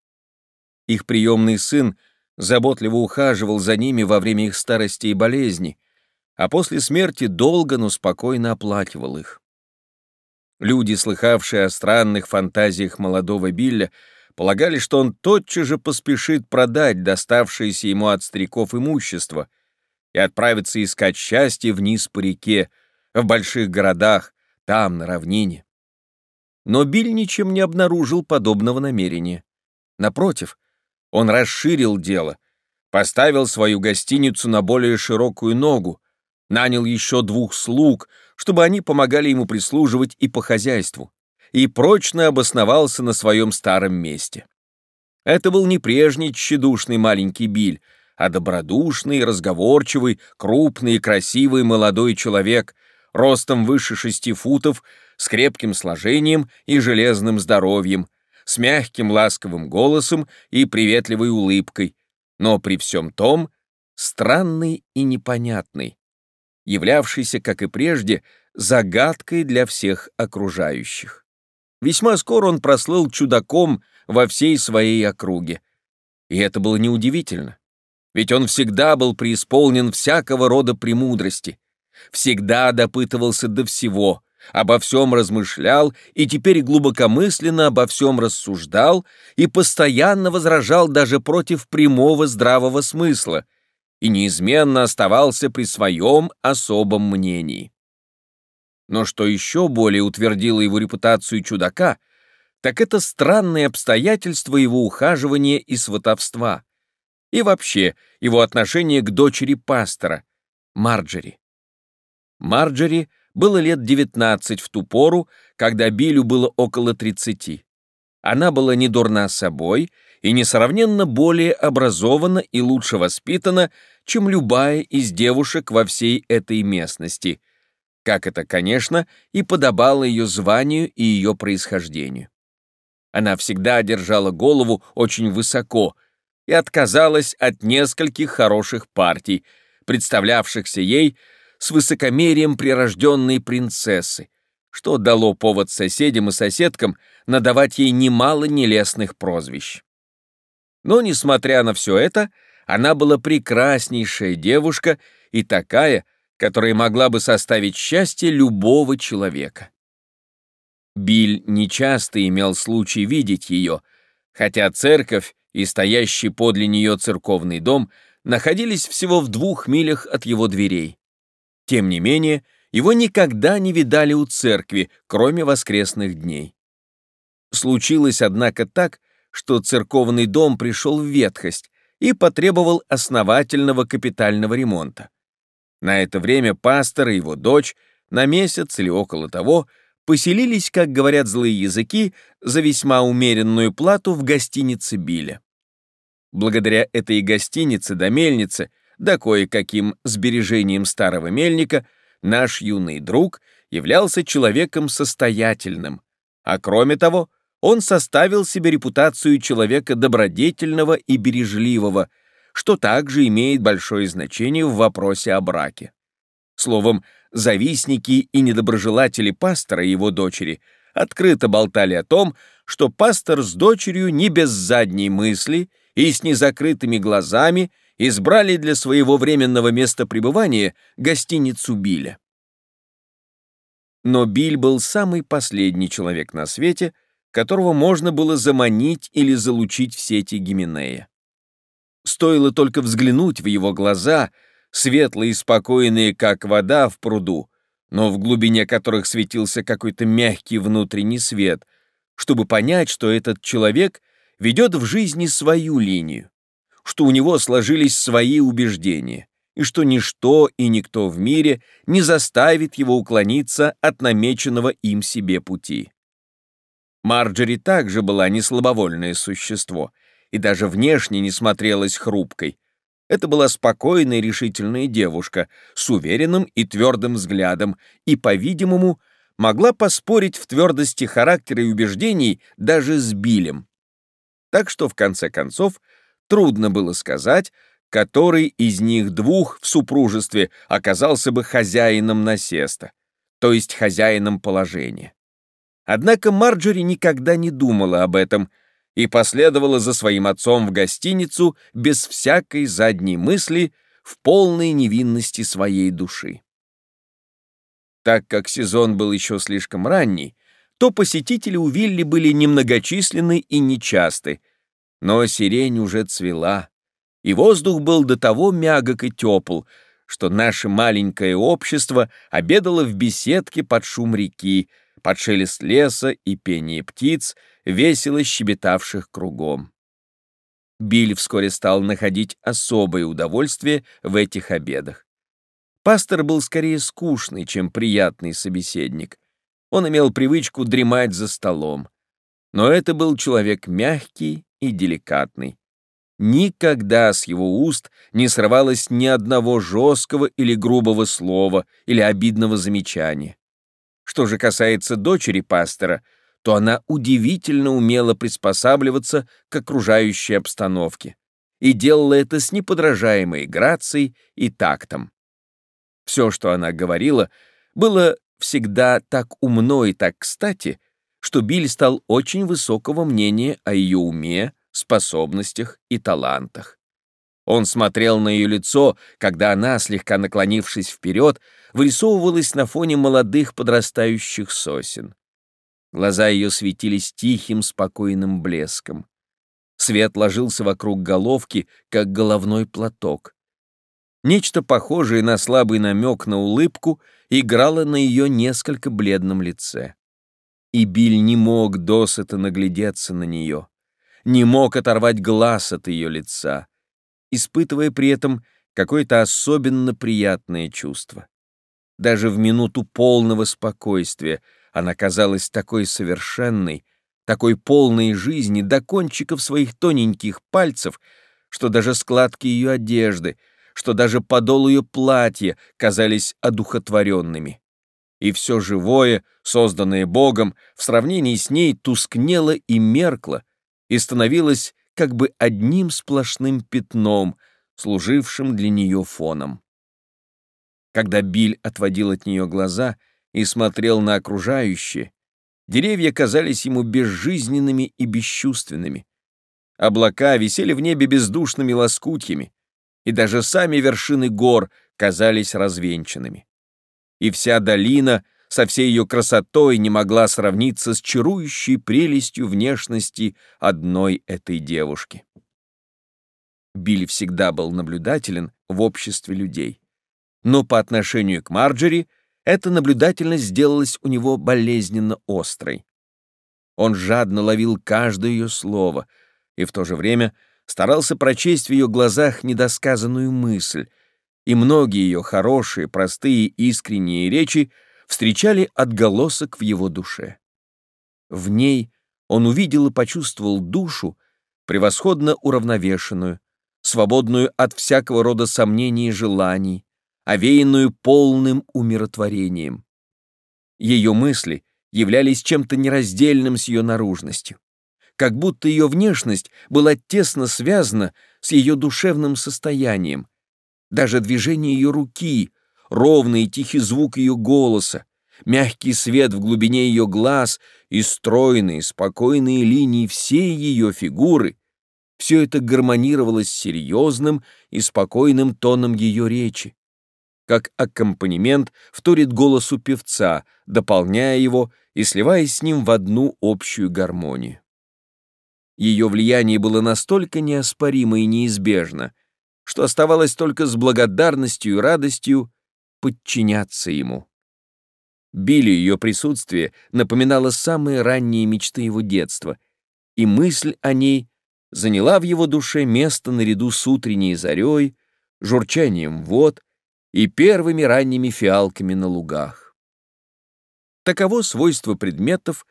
Их приемный сын заботливо ухаживал за ними во время их старости и болезни, а после смерти долго, но спокойно оплакивал их. Люди, слыхавшие о странных фантазиях молодого Билля, полагали, что он тотчас же поспешит продать доставшееся ему от стариков имущество и отправиться искать счастье вниз по реке, в больших городах, там, на равнине. Но Биль ничем не обнаружил подобного намерения. Напротив, он расширил дело, поставил свою гостиницу на более широкую ногу, нанял еще двух слуг, чтобы они помогали ему прислуживать и по хозяйству, и прочно обосновался на своем старом месте. Это был не прежний тщедушный маленький Биль, а добродушный, разговорчивый, крупный и красивый молодой человек, ростом выше шести футов, с крепким сложением и железным здоровьем, с мягким ласковым голосом и приветливой улыбкой, но при всем том странный и непонятный, являвшийся, как и прежде, загадкой для всех окружающих. Весьма скоро он прослыл чудаком во всей своей округе. И это было неудивительно, ведь он всегда был преисполнен всякого рода премудрости, всегда допытывался до всего, обо всем размышлял и теперь глубокомысленно обо всем рассуждал и постоянно возражал даже против прямого здравого смысла и неизменно оставался при своем особом мнении. Но что еще более утвердило его репутацию чудака, так это странные обстоятельства его ухаживания и сватовства, и вообще его отношение к дочери пастора, Марджери. Марджери было лет 19 в ту пору, когда Биллю было около 30. Она была не дурна собой и несравненно более образована и лучше воспитана, чем любая из девушек во всей этой местности, как это, конечно, и подобало ее званию и ее происхождению. Она всегда держала голову очень высоко и отказалась от нескольких хороших партий, представлявшихся ей с высокомерием прирожденной принцессы, что дало повод соседям и соседкам надавать ей немало нелестных прозвищ. Но, несмотря на все это, она была прекраснейшая девушка и такая, которая могла бы составить счастье любого человека. Биль нечасто имел случай видеть ее, хотя церковь и стоящий подле нее церковный дом находились всего в двух милях от его дверей. Тем не менее, его никогда не видали у церкви, кроме воскресных дней. Случилось, однако, так, что церковный дом пришел в ветхость и потребовал основательного капитального ремонта. На это время пастор и его дочь на месяц или около того поселились, как говорят злые языки, за весьма умеренную плату в гостинице Биля. Благодаря этой гостинице до мельницы, да кое-каким сбережением старого мельника, наш юный друг являлся человеком состоятельным, а кроме того, он составил себе репутацию человека добродетельного и бережливого, что также имеет большое значение в вопросе о браке. Словом, завистники и недоброжелатели пастора и его дочери открыто болтали о том, что пастор с дочерью не без задней мысли и с незакрытыми глазами избрали для своего временного места пребывания гостиницу Биля. Но Биль был самый последний человек на свете, которого можно было заманить или залучить в сети Гименея. Стоило только взглянуть в его глаза, светлые и спокойные, как вода в пруду, но в глубине которых светился какой-то мягкий внутренний свет, чтобы понять, что этот человек ведет в жизни свою линию, что у него сложились свои убеждения, и что ничто и никто в мире не заставит его уклониться от намеченного им себе пути. Марджери также была не слабовольное существо и даже внешне не смотрелась хрупкой. Это была спокойная и решительная девушка с уверенным и твердым взглядом и, по-видимому, могла поспорить в твердости характера и убеждений даже с Билем. Так что, в конце концов, трудно было сказать, который из них двух в супружестве оказался бы хозяином насеста, то есть хозяином положения. Однако Марджори никогда не думала об этом и последовала за своим отцом в гостиницу без всякой задней мысли в полной невинности своей души. Так как сезон был еще слишком ранний, то посетители у Вилли были немногочисленны и нечасты, но сирень уже цвела, и воздух был до того мягок и тепл, что наше маленькое общество обедало в беседке под шум реки, под шелест леса и пение птиц, весело щебетавших кругом. Биль вскоре стал находить особое удовольствие в этих обедах. Пастор был скорее скучный, чем приятный собеседник. Он имел привычку дремать за столом. Но это был человек мягкий и деликатный. Никогда с его уст не срывалось ни одного жесткого или грубого слова или обидного замечания. Что же касается дочери пастора, то она удивительно умела приспосабливаться к окружающей обстановке и делала это с неподражаемой грацией и тактом. Все, что она говорила, было всегда так умно и так кстати, что Биль стал очень высокого мнения о ее уме, способностях и талантах. Он смотрел на ее лицо, когда она, слегка наклонившись вперед, вырисовывалась на фоне молодых подрастающих сосен. Глаза ее светились тихим, спокойным блеском. Свет ложился вокруг головки, как головной платок. Нечто похожее на слабый намек на улыбку играло на ее несколько бледном лице. И Биль не мог досыта наглядеться на нее не мог оторвать глаз от ее лица, испытывая при этом какое-то особенно приятное чувство. Даже в минуту полного спокойствия она казалась такой совершенной, такой полной жизни до кончиков своих тоненьких пальцев, что даже складки ее одежды, что даже подол ее платья казались одухотворенными. И все живое, созданное Богом, в сравнении с ней тускнело и меркло, и становилась как бы одним сплошным пятном, служившим для нее фоном. Когда Биль отводил от нее глаза и смотрел на окружающее, деревья казались ему безжизненными и бесчувственными. Облака висели в небе бездушными лоскутьями, и даже сами вершины гор казались развенчанными. И вся долина — со всей ее красотой не могла сравниться с чарующей прелестью внешности одной этой девушки. Билли всегда был наблюдателен в обществе людей. Но по отношению к Марджери эта наблюдательность сделалась у него болезненно острой. Он жадно ловил каждое ее слово и в то же время старался прочесть в ее глазах недосказанную мысль, и многие ее хорошие, простые, искренние речи встречали отголосок в его душе. В ней он увидел и почувствовал душу, превосходно уравновешенную, свободную от всякого рода сомнений и желаний, овеянную полным умиротворением. Ее мысли являлись чем-то нераздельным с ее наружностью, как будто ее внешность была тесно связана с ее душевным состоянием. Даже движение ее руки, ровный и тихий звук ее голоса, мягкий свет в глубине ее глаз и стройные, спокойные линии всей ее фигуры — все это гармонировалось с серьезным и спокойным тоном ее речи, как аккомпанемент вторит голосу певца, дополняя его и сливаясь с ним в одну общую гармонию. Ее влияние было настолько неоспоримо и неизбежно, что оставалось только с благодарностью и радостью подчиняться ему. Билли ее присутствие напоминало самые ранние мечты его детства, и мысль о ней заняла в его душе место наряду с утренней зарей, журчанием вод и первыми ранними фиалками на лугах. Таково свойство предметов,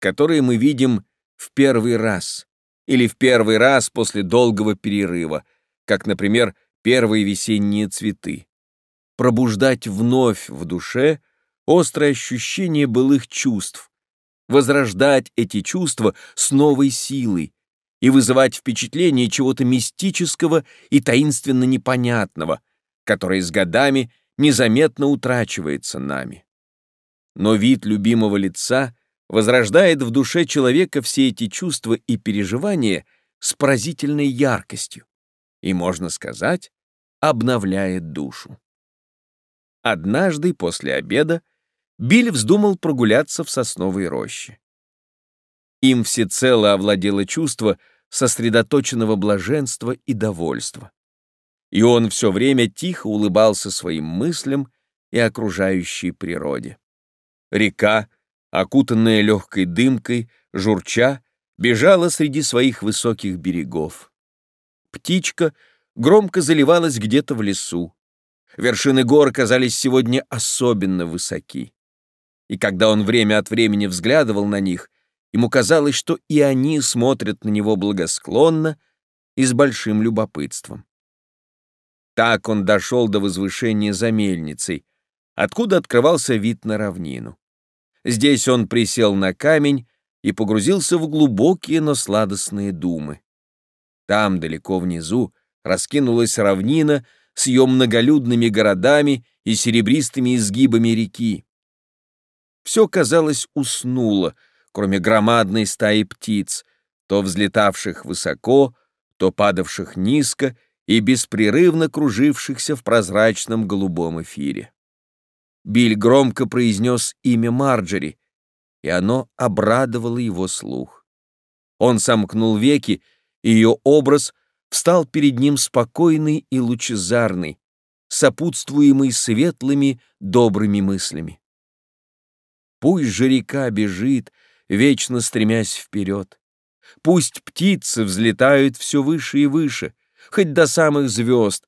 которые мы видим в первый раз или в первый раз после долгого перерыва, как, например, первые весенние цветы. Пробуждать вновь в душе — острое ощущение былых чувств, возрождать эти чувства с новой силой и вызывать впечатление чего-то мистического и таинственно непонятного, которое с годами незаметно утрачивается нами. Но вид любимого лица возрождает в душе человека все эти чувства и переживания с поразительной яркостью и, можно сказать, обновляет душу. Однажды после обеда Биль вздумал прогуляться в сосновой роще. Им всецело овладело чувство сосредоточенного блаженства и довольства. И он все время тихо улыбался своим мыслям и окружающей природе. Река, окутанная легкой дымкой, журча, бежала среди своих высоких берегов. Птичка громко заливалась где-то в лесу. Вершины гор казались сегодня особенно высоки и когда он время от времени взглядывал на них, ему казалось, что и они смотрят на него благосклонно и с большим любопытством. Так он дошел до возвышения за мельницей, откуда открывался вид на равнину. Здесь он присел на камень и погрузился в глубокие, но сладостные думы. Там, далеко внизу, раскинулась равнина с ее многолюдными городами и серебристыми изгибами реки. Все, казалось, уснуло, кроме громадной стаи птиц, то взлетавших высоко, то падавших низко и беспрерывно кружившихся в прозрачном голубом эфире. Биль громко произнес имя Марджери, и оно обрадовало его слух. Он сомкнул веки, ее образ встал перед ним спокойный и лучезарный, сопутствуемый светлыми, добрыми мыслями. Пусть же река бежит, вечно стремясь вперед. Пусть птицы взлетают все выше и выше, хоть до самых звезд.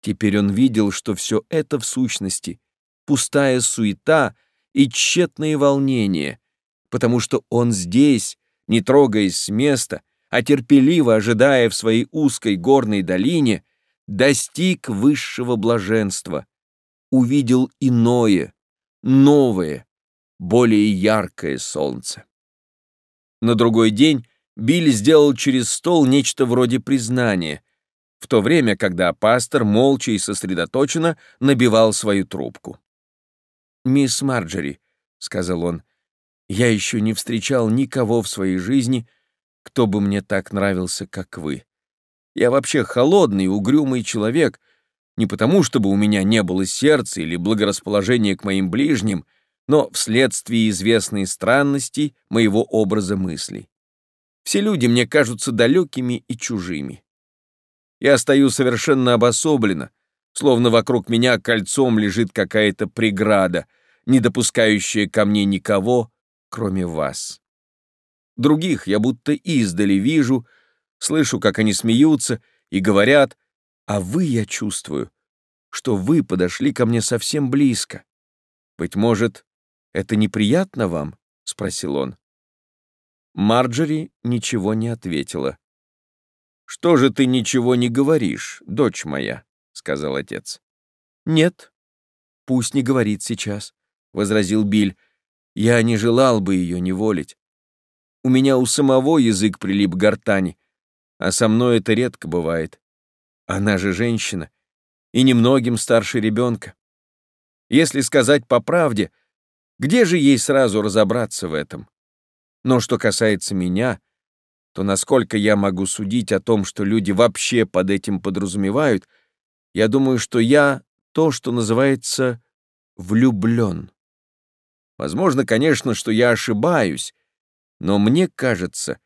Теперь он видел, что все это в сущности пустая суета и тщетные волнения, потому что он здесь, не трогаясь с места, а терпеливо ожидая в своей узкой горной долине, достиг высшего блаженства, увидел иное, новое, более яркое солнце. На другой день Билли сделал через стол нечто вроде признания, в то время, когда пастор молча и сосредоточенно набивал свою трубку. «Мисс Марджери», — сказал он, — «я еще не встречал никого в своей жизни, кто бы мне так нравился, как вы. Я вообще холодный, угрюмый человек, не потому, чтобы у меня не было сердца или благорасположения к моим ближним, — но вследствие известной странности моего образа мыслей. Все люди мне кажутся далекими и чужими. Я стою совершенно обособленно, словно вокруг меня кольцом лежит какая-то преграда, не допускающая ко мне никого, кроме вас. Других я будто издали вижу, слышу, как они смеются и говорят, а вы, я чувствую, что вы подошли ко мне совсем близко. Быть может, это неприятно вам? — спросил он. Марджори ничего не ответила. «Что же ты ничего не говоришь, дочь моя?» — сказал отец. «Нет, пусть не говорит сейчас», — возразил Биль. «Я не желал бы ее неволить. У меня у самого язык прилип к гортани, а со мной это редко бывает. Она же женщина, и немногим старше ребенка. Если сказать по правде, где же ей сразу разобраться в этом? Но что касается меня, то насколько я могу судить о том, что люди вообще под этим подразумевают, я думаю, что я то, что называется влюблен. Возможно, конечно, что я ошибаюсь, но мне кажется,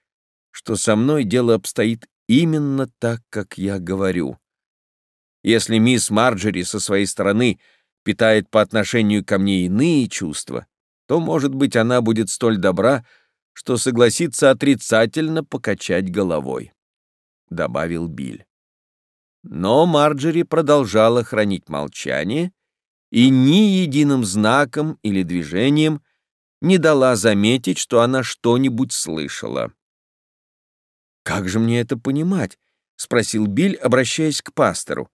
что со мной дело обстоит именно так, как я говорю. Если мисс Марджери со своей стороны питает по отношению ко мне иные чувства, то, может быть, она будет столь добра, что согласится отрицательно покачать головой», — добавил Биль. Но Марджери продолжала хранить молчание и ни единым знаком или движением не дала заметить, что она что-нибудь слышала. «Как же мне это понимать?» — спросил Биль, обращаясь к пастору.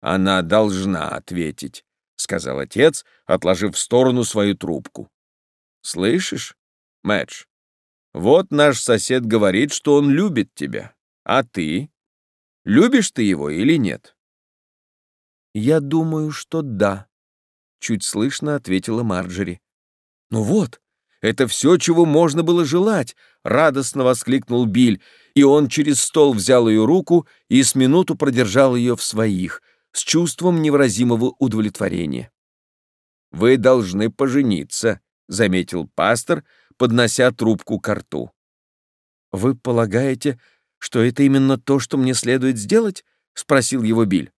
«Она должна ответить», — сказал отец, отложив в сторону свою трубку. «Слышишь, Мэтч, вот наш сосед говорит, что он любит тебя, а ты? Любишь ты его или нет?» «Я думаю, что да», — чуть слышно ответила Марджери. «Ну вот, это все, чего можно было желать!» — радостно воскликнул Биль, и он через стол взял ее руку и с минуту продержал ее в своих, с чувством невыразимого удовлетворения. «Вы должны пожениться», — заметил пастор, поднося трубку к рту. «Вы полагаете, что это именно то, что мне следует сделать?» — спросил его Биль.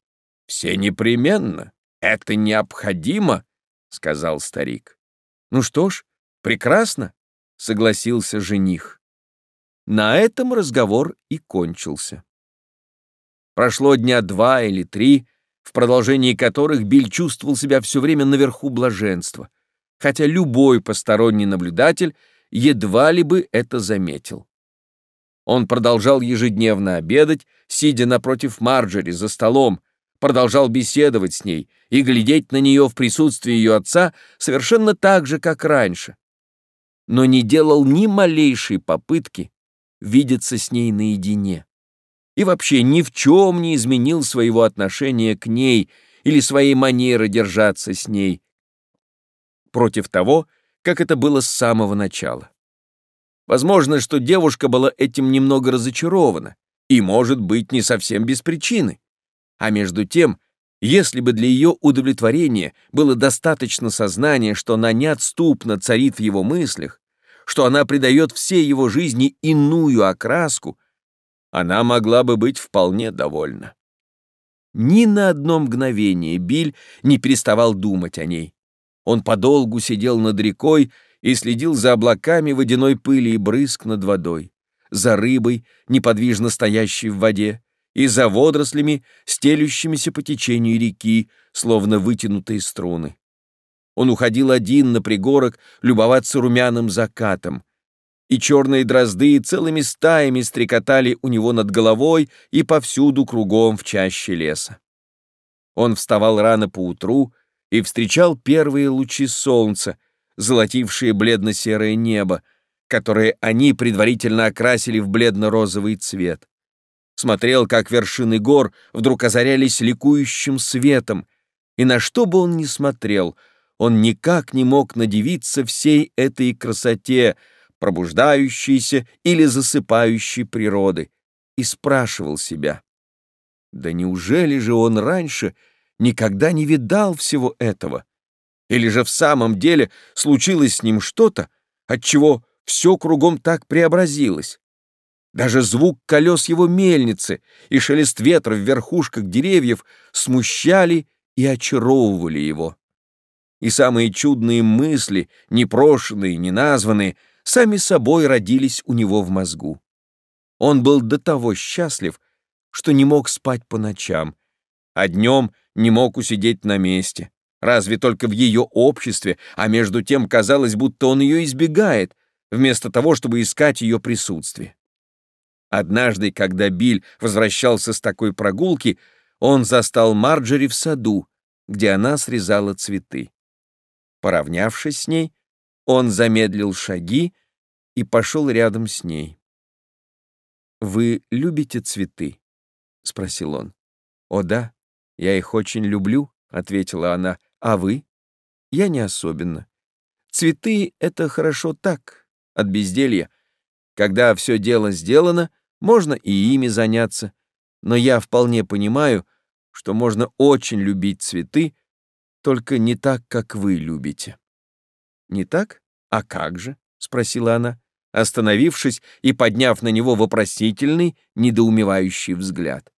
«Все непременно. Это необходимо», — сказал старик. «Ну что ж, прекрасно», — согласился жених. На этом разговор и кончился. Прошло дня два или три, в продолжении которых Биль чувствовал себя все время наверху блаженства, хотя любой посторонний наблюдатель едва ли бы это заметил. Он продолжал ежедневно обедать, сидя напротив Марджери за столом, продолжал беседовать с ней и глядеть на нее в присутствии ее отца совершенно так же, как раньше, но не делал ни малейшей попытки видеться с ней наедине и вообще ни в чем не изменил своего отношения к ней или своей манеры держаться с ней, против того, как это было с самого начала. Возможно, что девушка была этим немного разочарована, и, может быть, не совсем без причины. А между тем, если бы для ее удовлетворения было достаточно сознания, что она неотступно царит в его мыслях, что она придает всей его жизни иную окраску, она могла бы быть вполне довольна. Ни на одно мгновение Биль не переставал думать о ней. Он подолгу сидел над рекой и следил за облаками водяной пыли и брызг над водой, за рыбой, неподвижно стоящей в воде, и за водорослями, стелющимися по течению реки, словно вытянутые струны. Он уходил один на пригорок любоваться румяным закатом, и черные дрозды целыми стаями стрекотали у него над головой и повсюду кругом в чаще леса. Он вставал рано поутру и встречал первые лучи солнца, золотившие бледно-серое небо, которое они предварительно окрасили в бледно-розовый цвет смотрел, как вершины гор вдруг озарялись ликующим светом, и на что бы он ни смотрел, он никак не мог надевиться всей этой красоте, пробуждающейся или засыпающей природы, и спрашивал себя, да неужели же он раньше никогда не видал всего этого? Или же в самом деле случилось с ним что-то, от чего все кругом так преобразилось? Даже звук колес его мельницы и шелест ветра в верхушках деревьев смущали и очаровывали его. И самые чудные мысли, непрошенные, неназванные, сами собой родились у него в мозгу. Он был до того счастлив, что не мог спать по ночам, а днем не мог усидеть на месте, разве только в ее обществе, а между тем казалось, будто он ее избегает, вместо того, чтобы искать ее присутствие. Однажды, когда Биль возвращался с такой прогулки, он застал Марджери в саду, где она срезала цветы. Поравнявшись с ней, он замедлил шаги и пошел рядом с ней. «Вы любите цветы?» — спросил он. «О да, я их очень люблю», — ответила она. «А вы?» «Я не особенно. Цветы — это хорошо так, от безделья. Когда все дело сделано, можно и ими заняться. Но я вполне понимаю, что можно очень любить цветы, только не так, как вы любите». «Не так? А как же?» — спросила она остановившись и подняв на него вопросительный, недоумевающий взгляд.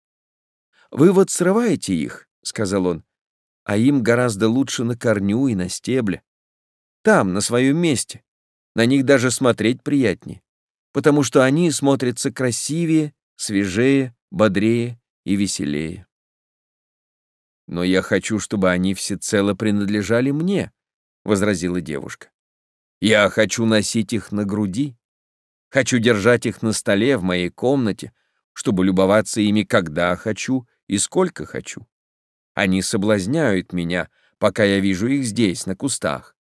«Вы вот срываете их», — сказал он, — «а им гораздо лучше на корню и на стебле. Там, на своем месте. На них даже смотреть приятнее, потому что они смотрятся красивее, свежее, бодрее и веселее. «Но я хочу, чтобы они всецело принадлежали мне», — возразила девушка. «Я хочу носить их на груди, Хочу держать их на столе в моей комнате, чтобы любоваться ими когда хочу и сколько хочу. Они соблазняют меня, пока я вижу их здесь, на кустах.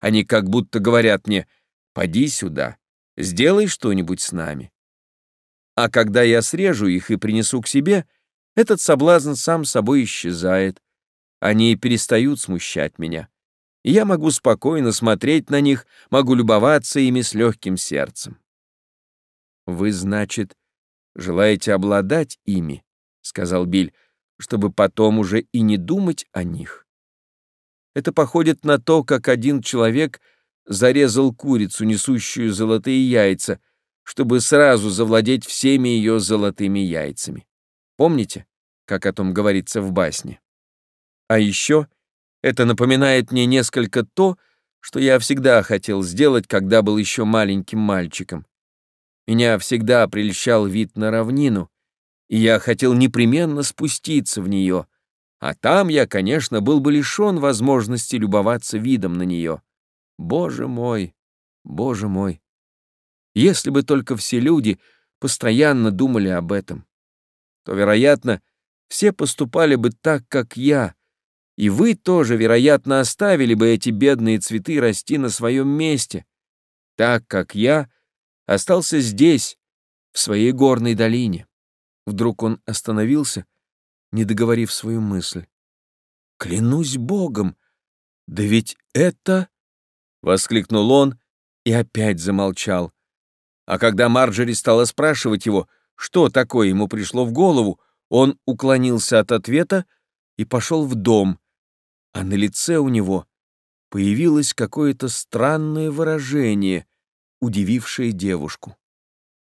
Они как будто говорят мне «Поди сюда, сделай что-нибудь с нами». А когда я срежу их и принесу к себе, этот соблазн сам собой исчезает. Они перестают смущать меня. И я могу спокойно смотреть на них, могу любоваться ими с легким сердцем. «Вы, значит, желаете обладать ими?» — сказал Биль, чтобы потом уже и не думать о них. Это походит на то, как один человек зарезал курицу, несущую золотые яйца, чтобы сразу завладеть всеми ее золотыми яйцами. Помните, как о том говорится в басне? А еще это напоминает мне несколько то, что я всегда хотел сделать, когда был еще маленьким мальчиком. Меня всегда прельщал вид на равнину, и я хотел непременно спуститься в нее, а там я, конечно, был бы лишен возможности любоваться видом на нее. Боже мой, боже мой! Если бы только все люди постоянно думали об этом, то, вероятно, все поступали бы так, как я, и вы тоже, вероятно, оставили бы эти бедные цветы расти на своем месте, так, как я — остался здесь, в своей горной долине. Вдруг он остановился, не договорив свою мысль. «Клянусь Богом! Да ведь это...» — воскликнул он и опять замолчал. А когда Марджери стала спрашивать его, что такое ему пришло в голову, он уклонился от ответа и пошел в дом, а на лице у него появилось какое-то странное выражение, удивившее девушку.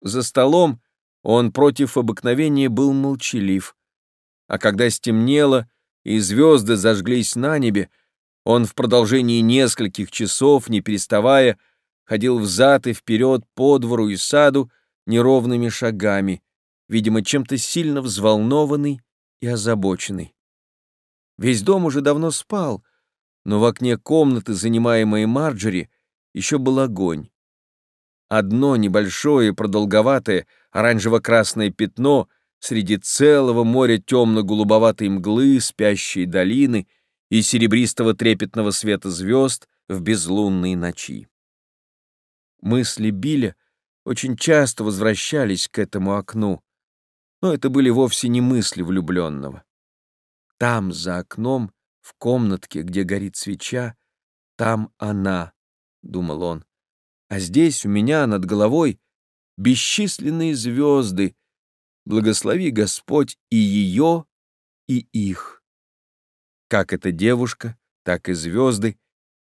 За столом он против обыкновения был молчалив, а когда стемнело и звезды зажглись на небе, он в продолжении нескольких часов, не переставая, ходил взад и вперед по двору и саду неровными шагами, видимо, чем-то сильно взволнованный и озабоченный. Весь дом уже давно спал, но в окне комнаты, занимаемой Марджери, еще был огонь. Одно небольшое продолговатое оранжево-красное пятно среди целого моря темно-голубоватой мглы, спящей долины и серебристого трепетного света звезд в безлунные ночи. Мысли Билля очень часто возвращались к этому окну, но это были вовсе не мысли влюбленного. Там, за окном, в комнатке, где горит свеча, там она, — думал он а здесь у меня над головой бесчисленные звезды. Благослови Господь и ее, и их. Как эта девушка, так и звезды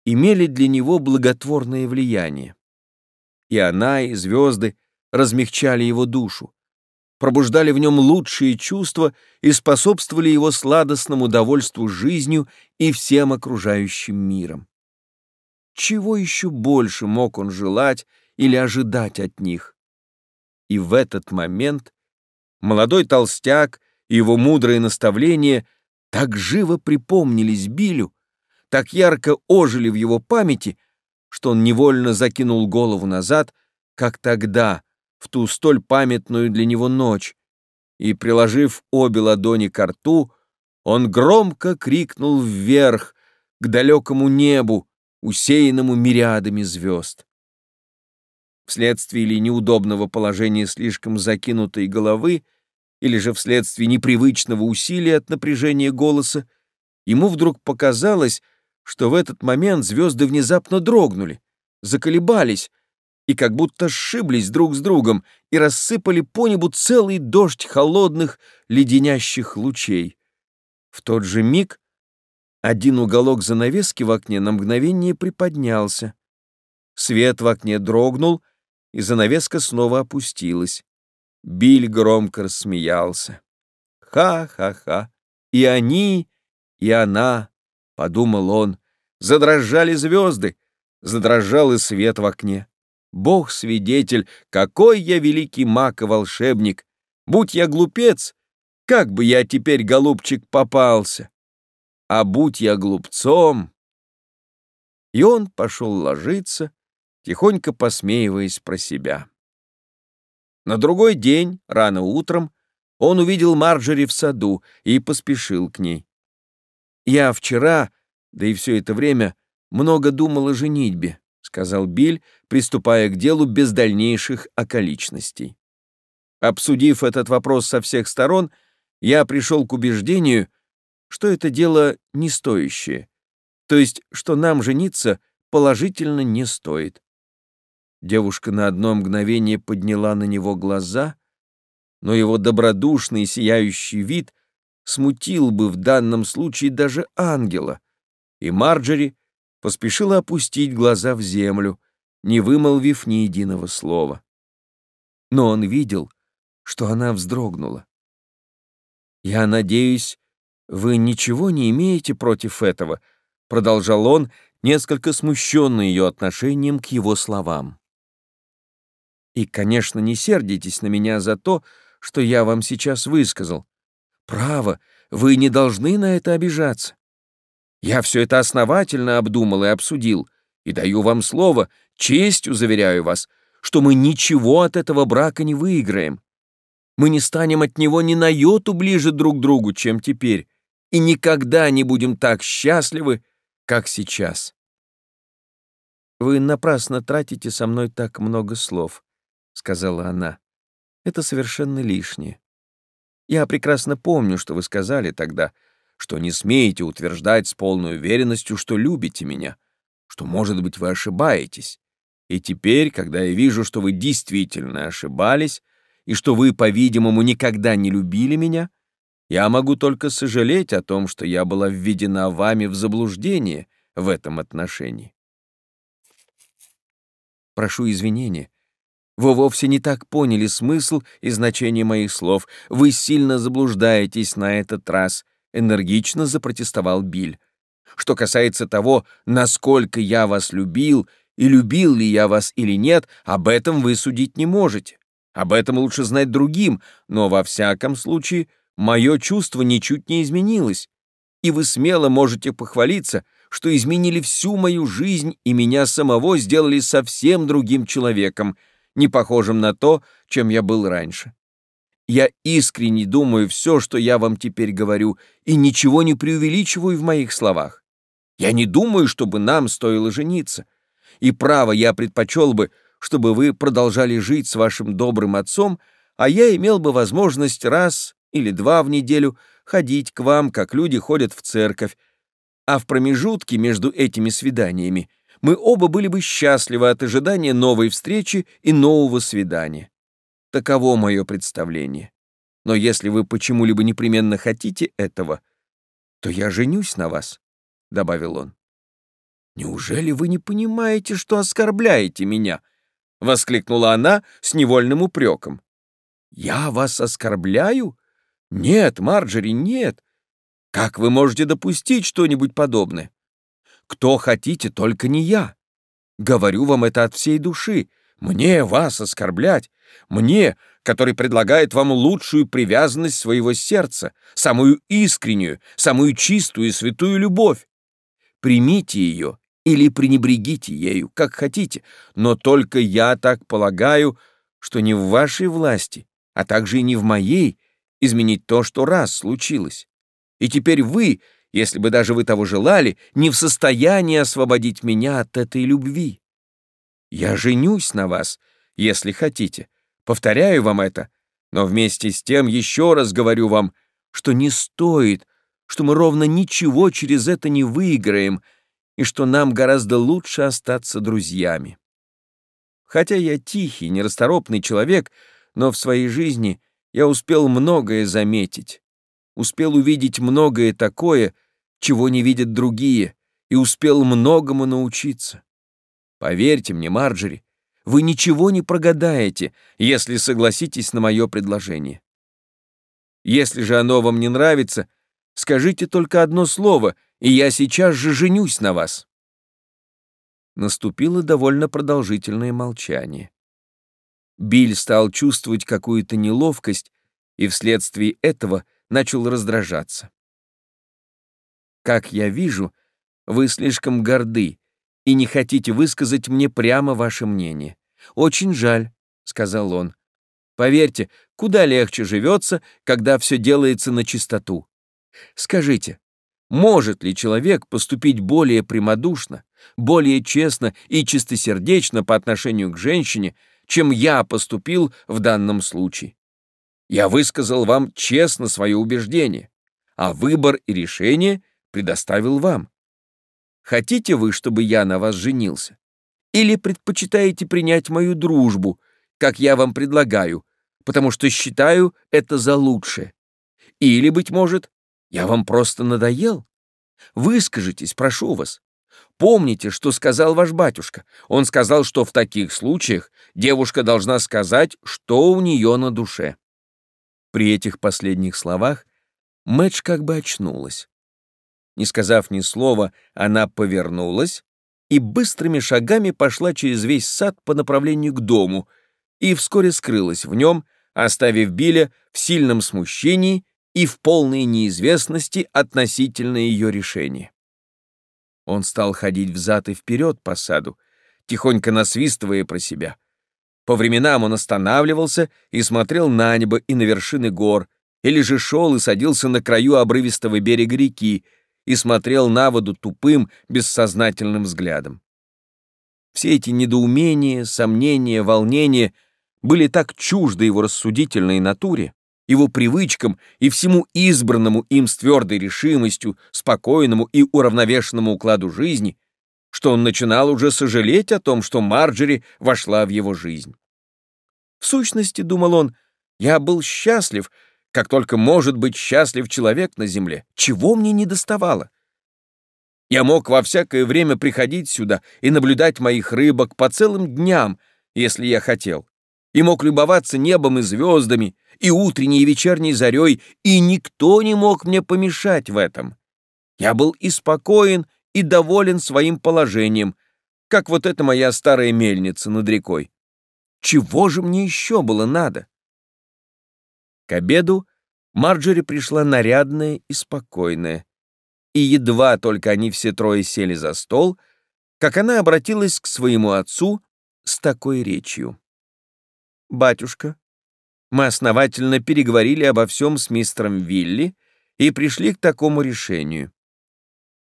имели для него благотворное влияние. И она, и звезды размягчали его душу, пробуждали в нем лучшие чувства и способствовали его сладостному довольству жизнью и всем окружающим миром. чего еще больше мог он желать или ожидать от них? И в этот момент молодой толстяк и его мудрые наставления так живо припомнились Билю, так ярко ожили в его памяти, что он невольно закинул голову назад, как тогда, в ту столь памятную для него ночь, и, приложив обе ладони к рту, он громко крикнул вверх, к далекому небу, усеянному мириадами звезд. Вследствие ли неудобного положения слишком закинутой головы, или же вследствие непривычного усилия от напряжения голоса, ему вдруг показалось, что в этот момент звезды внезапно дрогнули, заколебались и как будто сшиблись друг с другом и рассыпали по небу целый дождь холодных леденящих лучей. В тот же миг один уголок занавески в окне на мгновение приподнялся. Свет в окне дрогнул, и занавеска снова опустилась. Биль громко рассмеялся. «Ха-ха-ха! И они, и она!» — подумал он. Задрожали звезды, задрожал и свет в окне. Бог свидетель, какой я великий маг и волшебник! Будь я глупец, как бы я теперь, голубчик, попался! А будь я глупцом... И он пошел ложиться, тихонько посмеиваясь про себя. На другой день, рано утром, он увидел Марджори в саду и поспешил к ней. «Я вчера, да и все это время, много думал о женитьбе», — сказал Биль, приступая к делу без дальнейших околичностей. Обсудив этот вопрос со всех сторон, я пришел к убеждению, что это дело не стоящее, то есть, что нам жениться положительно не стоит. Девушка на одно мгновение подняла на него глаза, но его добродушный сияющий вид смутил бы в данном случае даже ангела, и Марджери поспешила опустить глаза в землю, не вымолвив ни единого слова. Но он видел, что она вздрогнула. «Я надеюсь, вы ничего не имеете против этого», — продолжал он, несколько смущенный ее отношением к его словам. И, конечно, не сердитесь на меня за то, что я вам сейчас высказал. Право, вы не должны на это обижаться. Я все это основательно обдумал и обсудил, и даю вам слово, честью заверяю вас, что мы ничего от этого брака не выиграем. Мы не станем от него ни на йоту ближе друг к другу, чем теперь, и никогда не будем так счастливы, как сейчас. Вы напрасно тратите со мной так много слов. — сказала она. «Это совершенно лишнее. Я прекрасно помню, что вы сказали тогда, что не смеете утверждать с полной уверенностью, что любите меня, что, может быть, вы ошибаетесь. И теперь, когда я вижу, что вы действительно ошибались, и что вы, по-видимому, никогда не любили меня, я могу только сожалеть о том, что я была введена вами в заблуждение в этом отношении. Прошу извинения, вы вовсе не так поняли смысл и значение моих слов. Вы сильно заблуждаетесь на этот раз», — энергично запротестовал Биль. «Что касается того, насколько я вас любил, и любил ли я вас или нет, об этом вы судить не можете. Об этом лучше знать другим, но во всяком случае мое чувство ничуть не изменилось. И вы смело можете похвалиться, что изменили всю мою жизнь и меня самого сделали совсем другим человеком — не похожим на то, чем я был раньше. Я искренне думаю все, что я вам теперь говорю, и ничего не преувеличиваю в моих словах. Я не думаю, чтобы нам стоило жениться. И право я предпочел бы, чтобы вы продолжали жить с вашим добрым отцом, а я имел бы возможность раз или два в неделю ходить к вам, как люди ходят в церковь, а в промежутке между этими свиданиями мы оба были бы счастливы от ожидания новой встречи и нового свидания. Таково мое представление. Но если вы почему-либо непременно хотите этого, то я женюсь на вас», — добавил он. «Неужели вы не понимаете, что оскорбляете меня?» — воскликнула она с невольным упреком. «Я вас оскорбляю? Нет, Марджери, нет. Как вы можете допустить что-нибудь подобное? Кто хотите, только не я. Говорю вам это от всей души. Мне вас оскорблять. Мне, который предлагает вам лучшую привязанность своего сердца, самую искреннюю, самую чистую и святую любовь. Примите ее или пренебрегите ею, как хотите, но только я так полагаю, что не в вашей власти, а также и не в моей, изменить то, что раз случилось. И теперь вы, если бы даже вы того желали, не в состоянии освободить меня от этой любви. Я женюсь на вас, если хотите, повторяю вам это, но вместе с тем еще раз говорю вам, что не стоит, что мы ровно ничего через это не выиграем и что нам гораздо лучше остаться друзьями. Хотя я тихий, нерасторопный человек, но в своей жизни я успел многое заметить, успел увидеть многое такое, чего не видят другие, и успел многому научиться. Поверьте мне, Марджери, вы ничего не прогадаете, если согласитесь на мое предложение. Если же оно вам не нравится, скажите только одно слово, и я сейчас же женюсь на вас. Наступило довольно продолжительное молчание. Биль стал чувствовать какую-то неловкость и вследствие этого начал раздражаться. «Как я вижу, вы слишком горды и не хотите высказать мне прямо ваше мнение. Очень жаль», — сказал он. «Поверьте, куда легче живется, когда все делается на чистоту. Скажите, может ли человек поступить более прямодушно, более честно и чистосердечно по отношению к женщине, чем я поступил в данном случае? Я высказал вам честно свое убеждение, а выбор и решение предоставил вам. Хотите вы, чтобы я на вас женился? Или предпочитаете принять мою дружбу, как я вам предлагаю, потому что считаю это за лучшее? Или, быть может, я вам просто надоел? Выскажитесь, прошу вас. Помните, что сказал ваш батюшка. Он сказал, что в таких случаях девушка должна сказать, что у нее на душе. При этих последних словах Мэтч как бы очнулась. Не сказав ни слова, она повернулась и быстрыми шагами пошла через весь сад по направлению к дому и вскоре скрылась в нем, оставив Биля в сильном смущении и в полной неизвестности относительно ее решения. Он стал ходить взад и вперед по саду, тихонько насвистывая про себя. По временам он останавливался и смотрел на небо и на вершины гор, или же шел и садился на краю обрывистого берега реки, и смотрел на воду тупым, бессознательным взглядом. Все эти недоумения, сомнения, волнения были так чужды его рассудительной натуре, его привычкам и всему избранному им с твердой решимостью, спокойному и уравновешенному укладу жизни, что он начинал уже сожалеть о том, что Марджери вошла в его жизнь. В сущности, думал он, я был счастлив, как только может быть счастлив человек на земле. Чего мне не доставало? Я мог во всякое время приходить сюда и наблюдать моих рыбок по целым дням, если я хотел, и мог любоваться небом и звездами, и утренней и вечерней зарей, и никто не мог мне помешать в этом. Я был и спокоен, и доволен своим положением, как вот эта моя старая мельница над рекой. Чего же мне еще было надо? К обеду Марджори пришла нарядная и спокойная, и едва только они все трое сели за стол, как она обратилась к своему отцу с такой речью. «Батюшка, мы основательно переговорили обо всем с мистером Вилли и пришли к такому решению.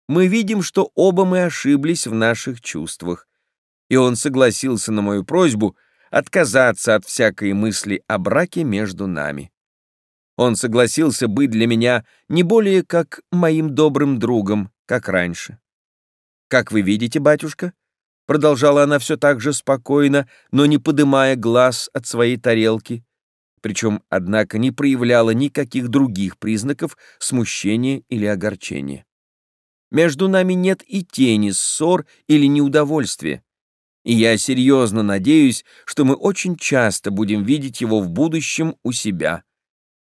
Мы видим, что оба мы ошиблись в наших чувствах, и он согласился на мою просьбу отказаться от всякой мысли о браке между нами. Он согласился быть для меня не более как моим добрым другом, как раньше. «Как вы видите, батюшка», — продолжала она все так же спокойно, но не подымая глаз от своей тарелки, причем, однако, не проявляла никаких других признаков смущения или огорчения. Между нами нет и тени ссор или неудовольствия, и я серьезно надеюсь, что мы очень часто будем видеть его в будущем у себя,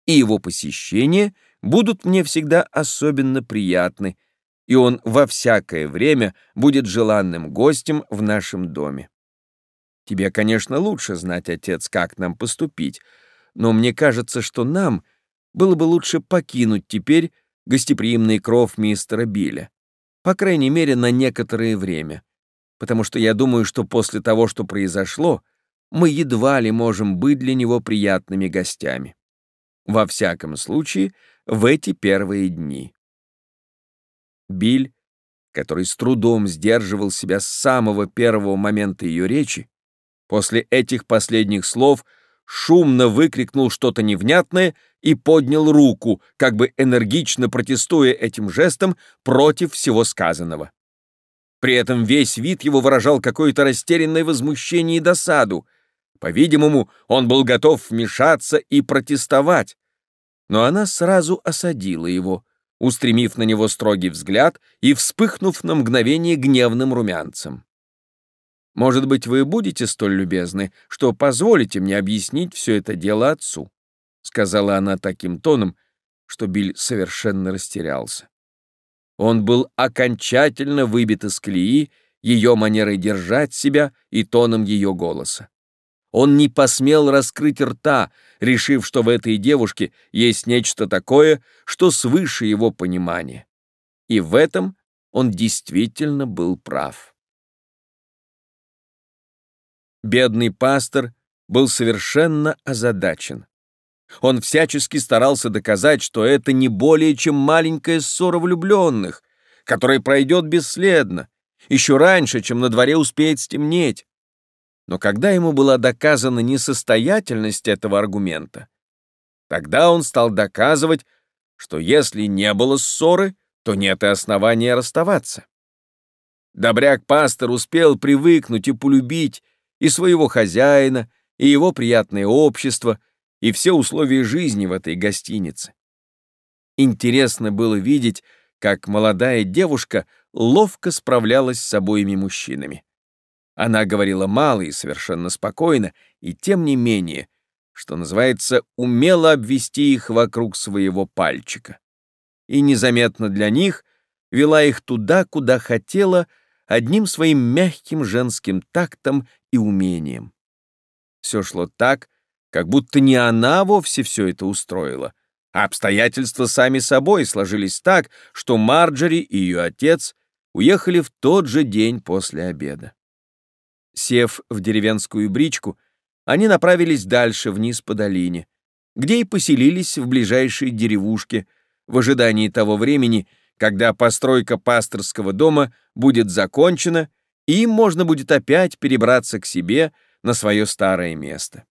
и его посещения будут мне всегда особенно приятны, и он во всякое время будет желанным гостем в нашем доме. Тебе, конечно, лучше знать, отец, как нам поступить, но мне кажется, что нам было бы лучше покинуть теперь гостеприимный кров мистера Билля, по крайней мере, на некоторое время, потому что я думаю, что после того, что произошло, мы едва ли можем быть для него приятными гостями. Во всяком случае, в эти первые дни. Биль, который с трудом сдерживал себя с самого первого момента ее речи, после этих последних слов шумно выкрикнул что-то невнятное и поднял руку, как бы энергично протестуя этим жестом против всего сказанного. При этом весь вид его выражал какое-то растерянное возмущение и досаду. По-видимому, он был готов вмешаться и протестовать. Но она сразу осадила его, устремив на него строгий взгляд и вспыхнув на мгновение гневным румянцем. «Может быть, вы будете столь любезны, что позволите мне объяснить все это дело отцу?» — сказала она таким тоном, что Биль совершенно растерялся. Он был окончательно выбит из колеи ее манерой держать себя и тоном ее голоса. Он не посмел раскрыть рта, решив, что в этой девушке есть нечто такое, что свыше его понимания. И в этом он действительно был прав. Бедный пастор был совершенно озадачен. Он всячески старался доказать, что это не более чем маленькая ссора влюбленных, которая пройдет бесследно, еще раньше, чем на дворе успеет стемнеть. Но когда ему была доказана несостоятельность этого аргумента, тогда он стал доказывать, что если не было ссоры, то нет и основания расставаться. Добряк-пастор успел привыкнуть и полюбить и своего хозяина, и его приятное общество, и все условия жизни в этой гостинице. Интересно было видеть, как молодая девушка ловко справлялась с обоими мужчинами. Она говорила мало и совершенно спокойно, и тем не менее, что называется, умела обвести их вокруг своего пальчика. И незаметно для них вела их туда, куда хотела, одним своим мягким женским тактом и умением. Все шло так, как будто не она вовсе все это устроила, а обстоятельства сами собой сложились так, что Марджори и ее отец уехали в тот же день после обеда. Сев в деревенскую бричку, они направились дальше вниз по долине, где и поселились в ближайшей деревушке в ожидании того времени, когда постройка пасторского дома будет закончена, и им можно будет опять перебраться к себе на свое старое место.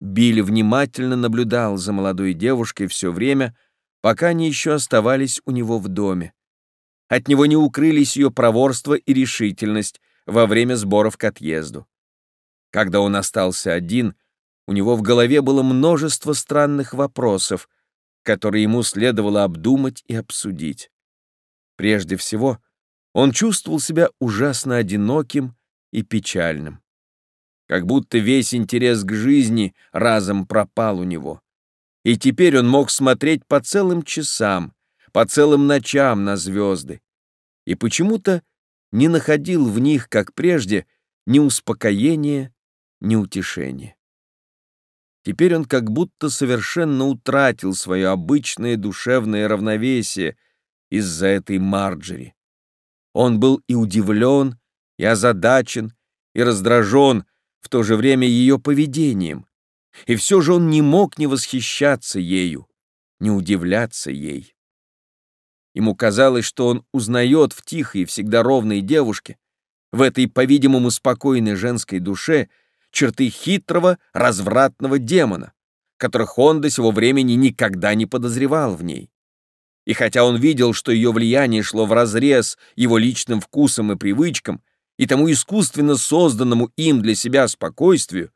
Билли внимательно наблюдал за молодой девушкой все время, пока они еще оставались у него в доме. От него не укрылись ее проворство и решительность, во время сборов к отъезду. Когда он остался один, у него в голове было множество странных вопросов, которые ему следовало обдумать и обсудить. Прежде всего, он чувствовал себя ужасно одиноким и печальным. Как будто весь интерес к жизни разом пропал у него. И теперь он мог смотреть по целым часам, по целым ночам на звезды. И почему-то не находил в них, как прежде, ни успокоения, ни утешения. Теперь он как будто совершенно утратил свое обычное душевное равновесие из-за этой Марджери. Он был и удивлен, и озадачен, и раздражен в то же время ее поведением, и все же он не мог не восхищаться ею, не удивляться ей. Ему казалось, что он узнает в тихой и всегда ровной девушке, в этой, по-видимому, спокойной женской душе, черты хитрого, развратного демона, которых он до сего времени никогда не подозревал в ней. И хотя он видел, что ее влияние шло вразрез его личным вкусом и привычкам и тому искусственно созданному им для себя спокойствию,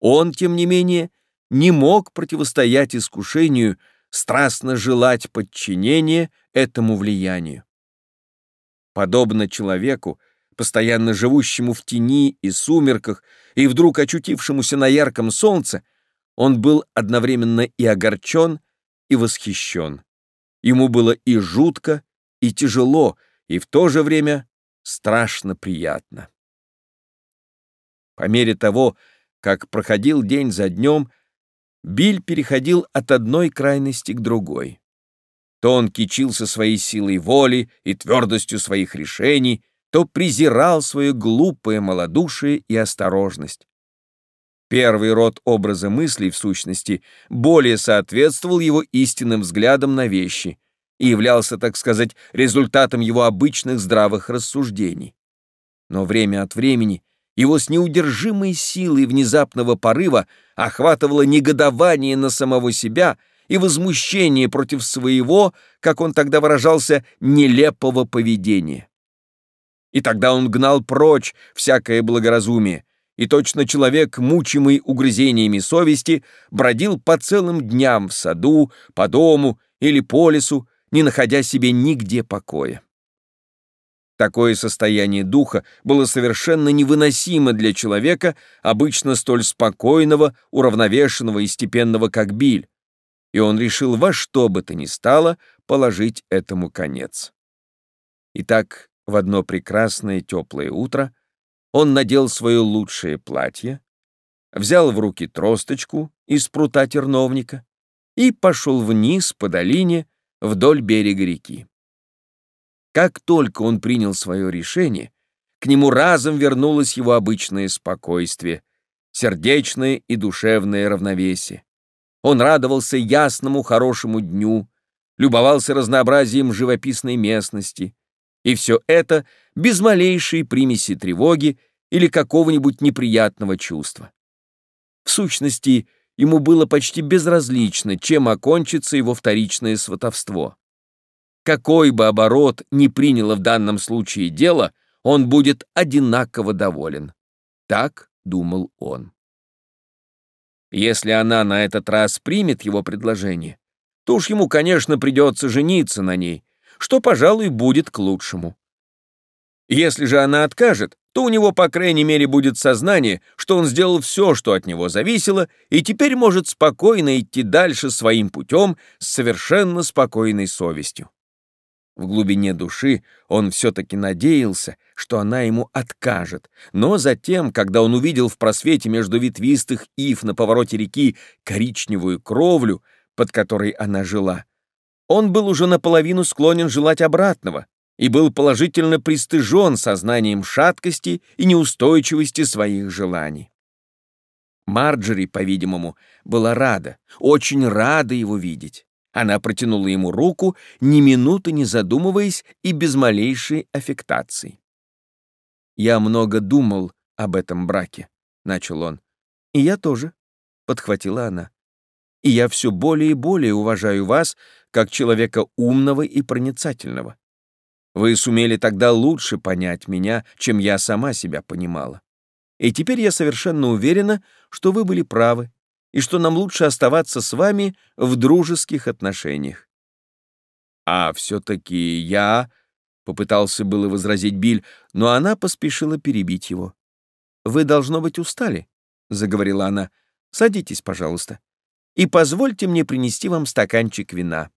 он, тем не менее, не мог противостоять искушению страстно желать подчинения этому влиянию. Подобно человеку, постоянно живущему в тени и сумерках, и вдруг очутившемуся на ярком солнце, он был одновременно и огорчен, и восхищен. Ему было и жутко, и тяжело, и в то же время страшно приятно. По мере того, как проходил день за днем, Биль переходил от одной крайности к другой. То он кичился своей силой воли и твердостью своих решений, то презирал свое глупое малодушие и осторожность. Первый род образа мыслей, в сущности, более соответствовал его истинным взглядам на вещи и являлся, так сказать, результатом его обычных здравых рассуждений. Но время от времени его с неудержимой силой внезапного порыва охватывало негодование на самого себя и возмущение против своего, как он тогда выражался, нелепого поведения. И тогда он гнал прочь всякое благоразумие, и точно человек, мучимый угрызениями совести, бродил по целым дням в саду, по дому или по лесу, не находя себе нигде покоя. Такое состояние духа было совершенно невыносимо для человека, обычно столь спокойного, уравновешенного и степенного, как Биль, и он решил во что бы то ни стало положить этому конец. Итак, в одно прекрасное теплое утро он надел свое лучшее платье, взял в руки тросточку из прута терновника и пошел вниз по долине вдоль берега реки. Как только он принял свое решение, к нему разом вернулось его обычное спокойствие, сердечное и душевное равновесие. Он радовался ясному хорошему дню, любовался разнообразием живописной местности, и все это без малейшей примеси тревоги или какого-нибудь неприятного чувства. В сущности, ему было почти безразлично, чем окончится его вторичное сватовство. Какой бы оборот ни приняло в данном случае дело, он будет одинаково доволен. Так думал он. Если она на этот раз примет его предложение, то уж ему, конечно, придется жениться на ней, что, пожалуй, будет к лучшему. Если же она откажет, то у него, по крайней мере, будет сознание, что он сделал все, что от него зависело, и теперь может спокойно идти дальше своим путем с совершенно спокойной совестью. В глубине души он все-таки надеялся, что она ему откажет, но затем, когда он увидел в просвете между ветвистых ив на повороте реки коричневую кровлю, под которой она жила, он был уже наполовину склонен желать обратного и был положительно пристыжен сознанием шаткости и неустойчивости своих желаний. Марджери, по-видимому, была рада, очень рада его видеть. Она протянула ему руку, ни минуты не задумываясь и без малейшей аффектации. «Я много думал об этом браке», — начал он. «И я тоже», — подхватила она. «И я все более и более уважаю вас как человека умного и проницательного. Вы сумели тогда лучше понять меня, чем я сама себя понимала. И теперь я совершенно уверена, что вы были правы, и что нам лучше оставаться с вами в дружеских отношениях. А все-таки я... Попытался было возразить Биль, но она поспешила перебить его. «Вы, должно быть, устали», — заговорила она. «Садитесь, пожалуйста, и позвольте мне принести вам стаканчик вина.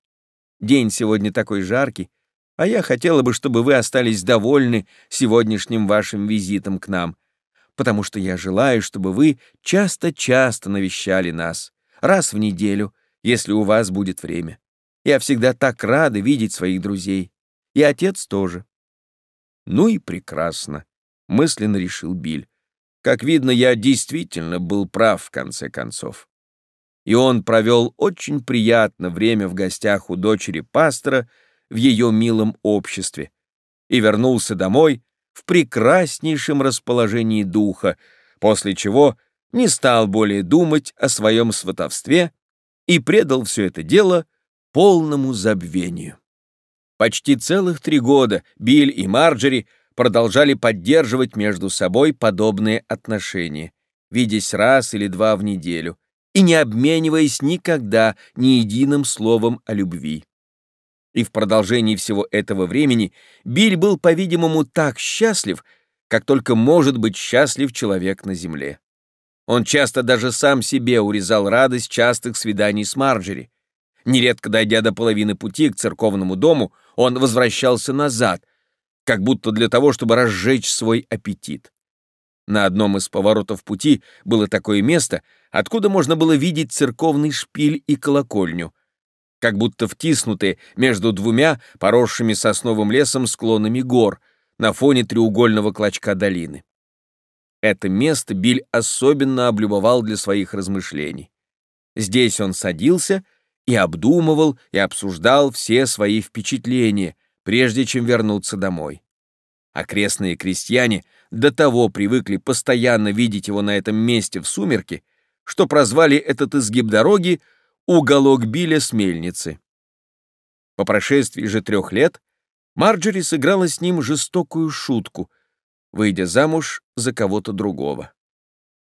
День сегодня такой жаркий, а я хотела бы, чтобы вы остались довольны сегодняшним вашим визитом к нам потому что я желаю, чтобы вы часто-часто навещали нас, раз в неделю, если у вас будет время. Я всегда так рада видеть своих друзей. И отец тоже. Ну и прекрасно, мысленно решил Биль. Как видно, я действительно был прав в конце концов. И он провел очень приятно время в гостях у дочери пастора в ее милом обществе и вернулся домой в прекраснейшем расположении духа, после чего не стал более думать о своем сватовстве и предал все это дело полному забвению. Почти целых три года Билл и Марджери продолжали поддерживать между собой подобные отношения, видясь раз или два в неделю, и не обмениваясь никогда ни единым словом о любви. И в продолжении всего этого времени Биль был, по-видимому, так счастлив, как только может быть счастлив человек на земле. Он часто даже сам себе урезал радость частых свиданий с Марджери. Нередко дойдя до половины пути к церковному дому, он возвращался назад, как будто для того, чтобы разжечь свой аппетит. На одном из поворотов пути было такое место, откуда можно было видеть церковный шпиль и колокольню, как будто втиснутые между двумя поросшими сосновым лесом склонами гор на фоне треугольного клочка долины. Это место Биль особенно облюбовал для своих размышлений. Здесь он садился и обдумывал и обсуждал все свои впечатления, прежде чем вернуться домой. Окрестные крестьяне до того привыкли постоянно видеть его на этом месте в сумерки, что прозвали этот изгиб дороги уголок Билля с мельницы. По прошествии же трех лет Марджори сыграла с ним жестокую шутку, выйдя замуж за кого-то другого.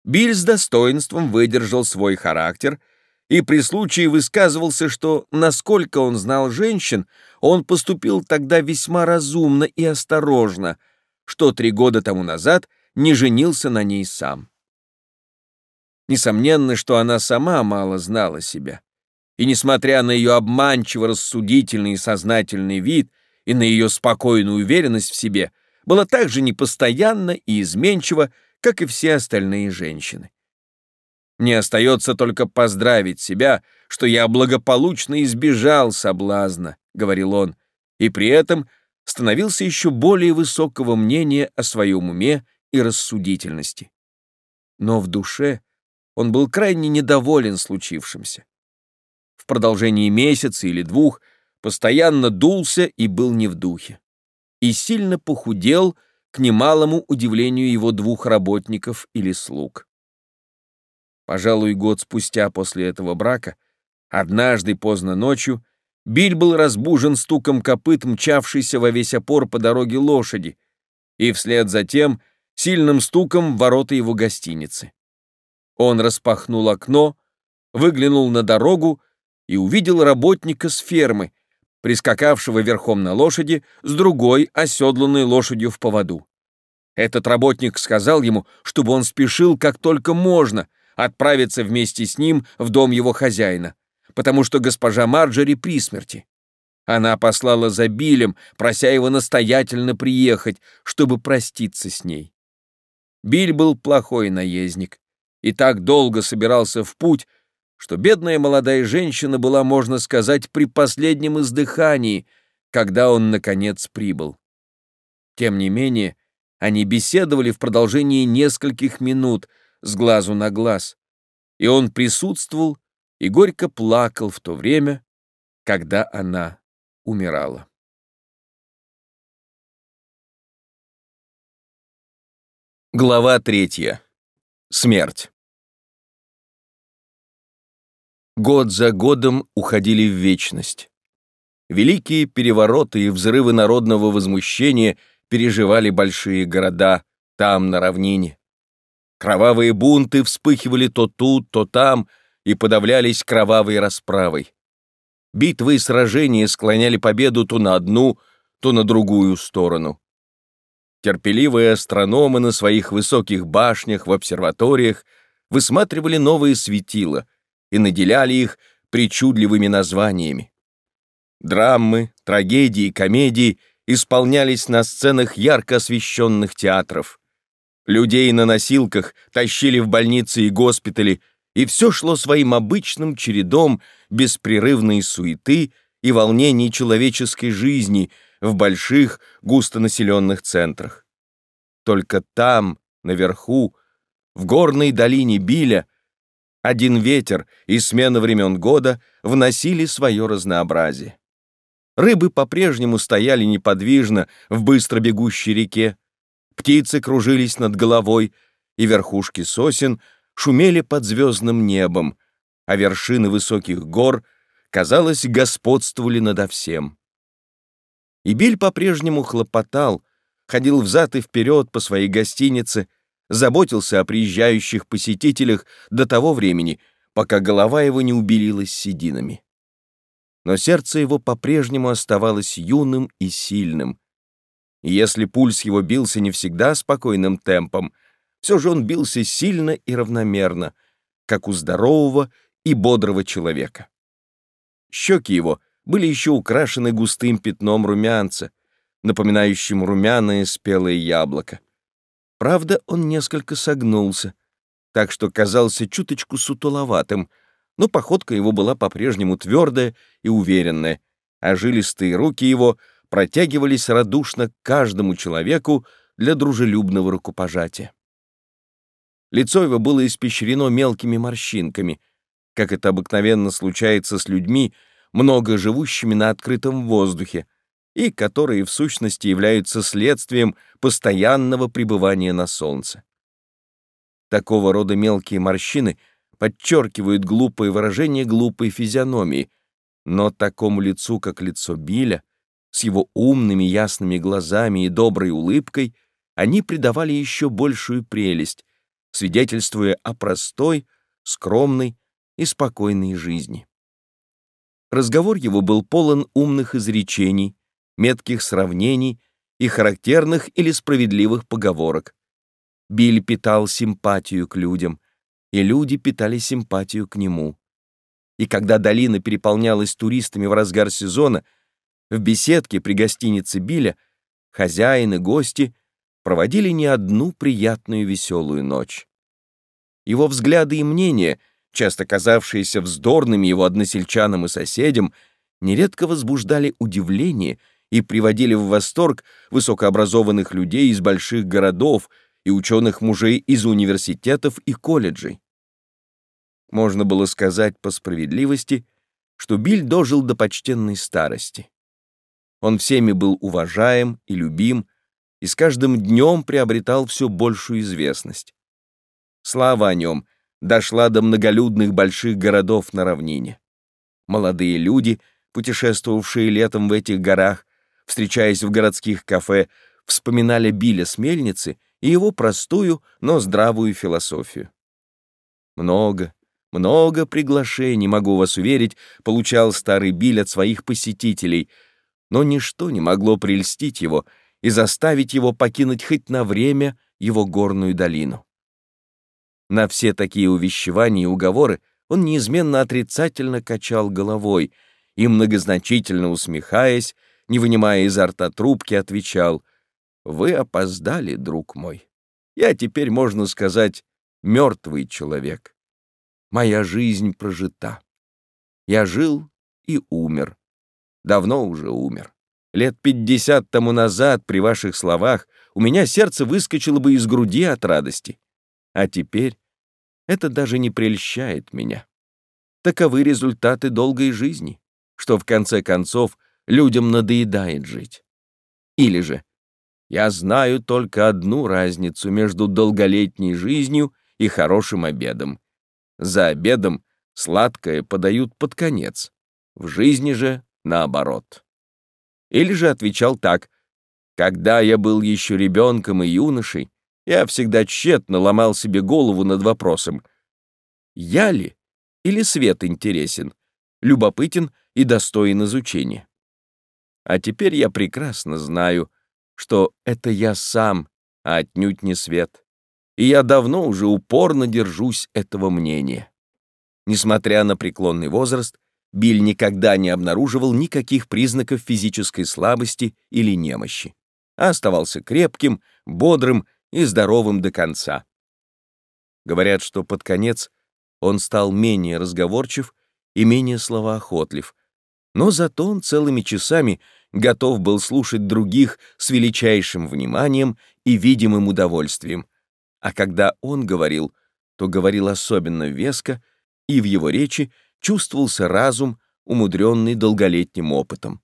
Биль с достоинством выдержал свой характер и при случае высказывался, что, насколько он знал женщин, он поступил тогда весьма разумно и осторожно, что три года тому назад не женился на ней сам. Несомненно, что она сама мало знала себя и, несмотря на ее обманчиво рассудительный и сознательный вид и на ее спокойную уверенность в себе, была так же непостоянна и изменчива, как и все остальные женщины. Мне остается только поздравить себя, что я благополучно избежал соблазна, — говорил он, и при этом становился еще более высокого мнения о своем уме и рассудительности. Но в душе он был крайне недоволен случившимся продолжении месяца или двух постоянно дулся и был не в духе. И сильно похудел к немалому удивлению его двух работников или слуг. Пожалуй, год спустя после этого брака, однажды поздно ночью, Биль был разбужен стуком копыт, мчавшейся во весь опор по дороге лошади, и вслед за тем сильным стуком ворота его гостиницы. Он распахнул окно, выглянул на дорогу и увидел работника с фермы, прискакавшего верхом на лошади с другой оседланной лошадью в поводу. Этот работник сказал ему, чтобы он спешил как только можно отправиться вместе с ним в дом его хозяина, потому что госпожа Марджори при смерти. Она послала за Билем, прося его настоятельно приехать, чтобы проститься с ней. Биль был плохой наездник и так долго собирался в путь, что бедная молодая женщина была, можно сказать, при последнем издыхании, когда он, наконец, прибыл. Тем не менее, они беседовали в продолжении нескольких минут с глазу на глаз, и он присутствовал и горько плакал в то время, когда она умирала. Глава третья. Смерть. Год за годом уходили в вечность. Великие перевороты и взрывы народного возмущения переживали большие города там, на равнине. Кровавые бунты вспыхивали то тут, то там и подавлялись кровавой расправой. Битвы и сражения склоняли победу то на одну, то на другую сторону. Терпеливые астрономы на своих высоких башнях в обсерваториях высматривали новые светила — и наделяли их причудливыми названиями. Драмы, трагедии, комедии исполнялись на сценах ярко освещенных театров. Людей на носилках тащили в больницы и госпитали, и все шло своим обычным чередом беспрерывной суеты и волнений человеческой жизни в больших густонаселенных центрах. Только там, наверху, в горной долине Биля, один ветер и смена времен года вносили свое разнообразие. Рыбы по-прежнему стояли неподвижно в быстро бегущей реке, птицы кружились над головой, и верхушки сосен шумели под звездным небом, а вершины высоких гор, казалось, господствовали надо всем. И Биль по-прежнему хлопотал, ходил взад и вперед по своей гостинице, заботился о приезжающих посетителях до того времени, пока голова его не убелилась сединами. Но сердце его по-прежнему оставалось юным и сильным. И если пульс его бился не всегда спокойным темпом, все же он бился сильно и равномерно, как у здорового и бодрого человека. Щеки его были еще украшены густым пятном румянца, напоминающим румяное спелое яблоко. Правда, он несколько согнулся, так что казался чуточку сутуловатым, но походка его была по-прежнему твердая и уверенная, а жилистые руки его протягивались радушно к каждому человеку для дружелюбного рукопожатия. Лицо его было испещрено мелкими морщинками, как это обыкновенно случается с людьми, много живущими на открытом воздухе, и которые в сущности являются следствием постоянного пребывания на солнце. Такого рода мелкие морщины подчеркивают глупое выражение глупой физиономии, но такому лицу, как лицо Биля, с его умными ясными глазами и доброй улыбкой, они придавали еще большую прелесть, свидетельствуя о простой, скромной и спокойной жизни. Разговор его был полон умных изречений, метких сравнений и характерных или справедливых поговорок. Биль питал симпатию к людям, и люди питали симпатию к нему. И когда долина переполнялась туристами в разгар сезона, в беседке при гостинице Биля хозяин и гости проводили не одну приятную веселую ночь. Его взгляды и мнения, часто казавшиеся вздорными его односельчанам и соседям, нередко возбуждали удивление и приводили в восторг высокообразованных людей из больших городов и ученых мужей из университетов и колледжей. Можно было сказать по справедливости, что Биль дожил до почтенной старости. Он всеми был уважаем и любим, и с каждым днем приобретал все большую известность. Слава о нем дошла до многолюдных больших городов на равнине. Молодые люди, путешествовавшие летом в этих горах, встречаясь в городских кафе, вспоминали Билля с мельницы и его простую, но здравую философию. Много, много приглашений, могу вас уверить, получал старый Биль от своих посетителей, но ничто не могло прельстить его — и заставить его покинуть хоть на время его горную долину. На все такие увещевания и уговоры он неизменно отрицательно качал головой и, многозначительно усмехаясь, не вынимая изо рта трубки, отвечал «Вы опоздали, друг мой. Я теперь, можно сказать, мертвый человек. Моя жизнь прожита. Я жил и умер. Давно уже умер. Лет пятьдесят тому назад, при ваших словах, у меня сердце выскочило бы из груди от радости. А теперь это даже не прельщает меня. Таковы результаты долгой жизни, что в конце концов людям надоедает жить. Или же я знаю только одну разницу между долголетней жизнью и хорошим обедом. За обедом сладкое подают под конец, в жизни же наоборот. Или же отвечал так. «Когда я был еще ребенком и юношей, я всегда тщетно ломал себе голову над вопросом, я ли или свет интересен, любопытен и достоин изучения. А теперь я прекрасно знаю, что это я сам, а отнюдь не свет. И я давно уже упорно держусь этого мнения. Несмотря на преклонный возраст, Биль никогда не обнаруживал никаких признаков физической слабости или немощи, а оставался крепким, бодрым и здоровым до конца. Говорят, что под конец он стал менее разговорчив и менее словоохотлив, но зато он целыми часами готов был слушать других с величайшим вниманием и видимым удовольствием, а когда он говорил, то говорил особенно веско, и в его речи чувствовался разум, умудренный долголетним опытом.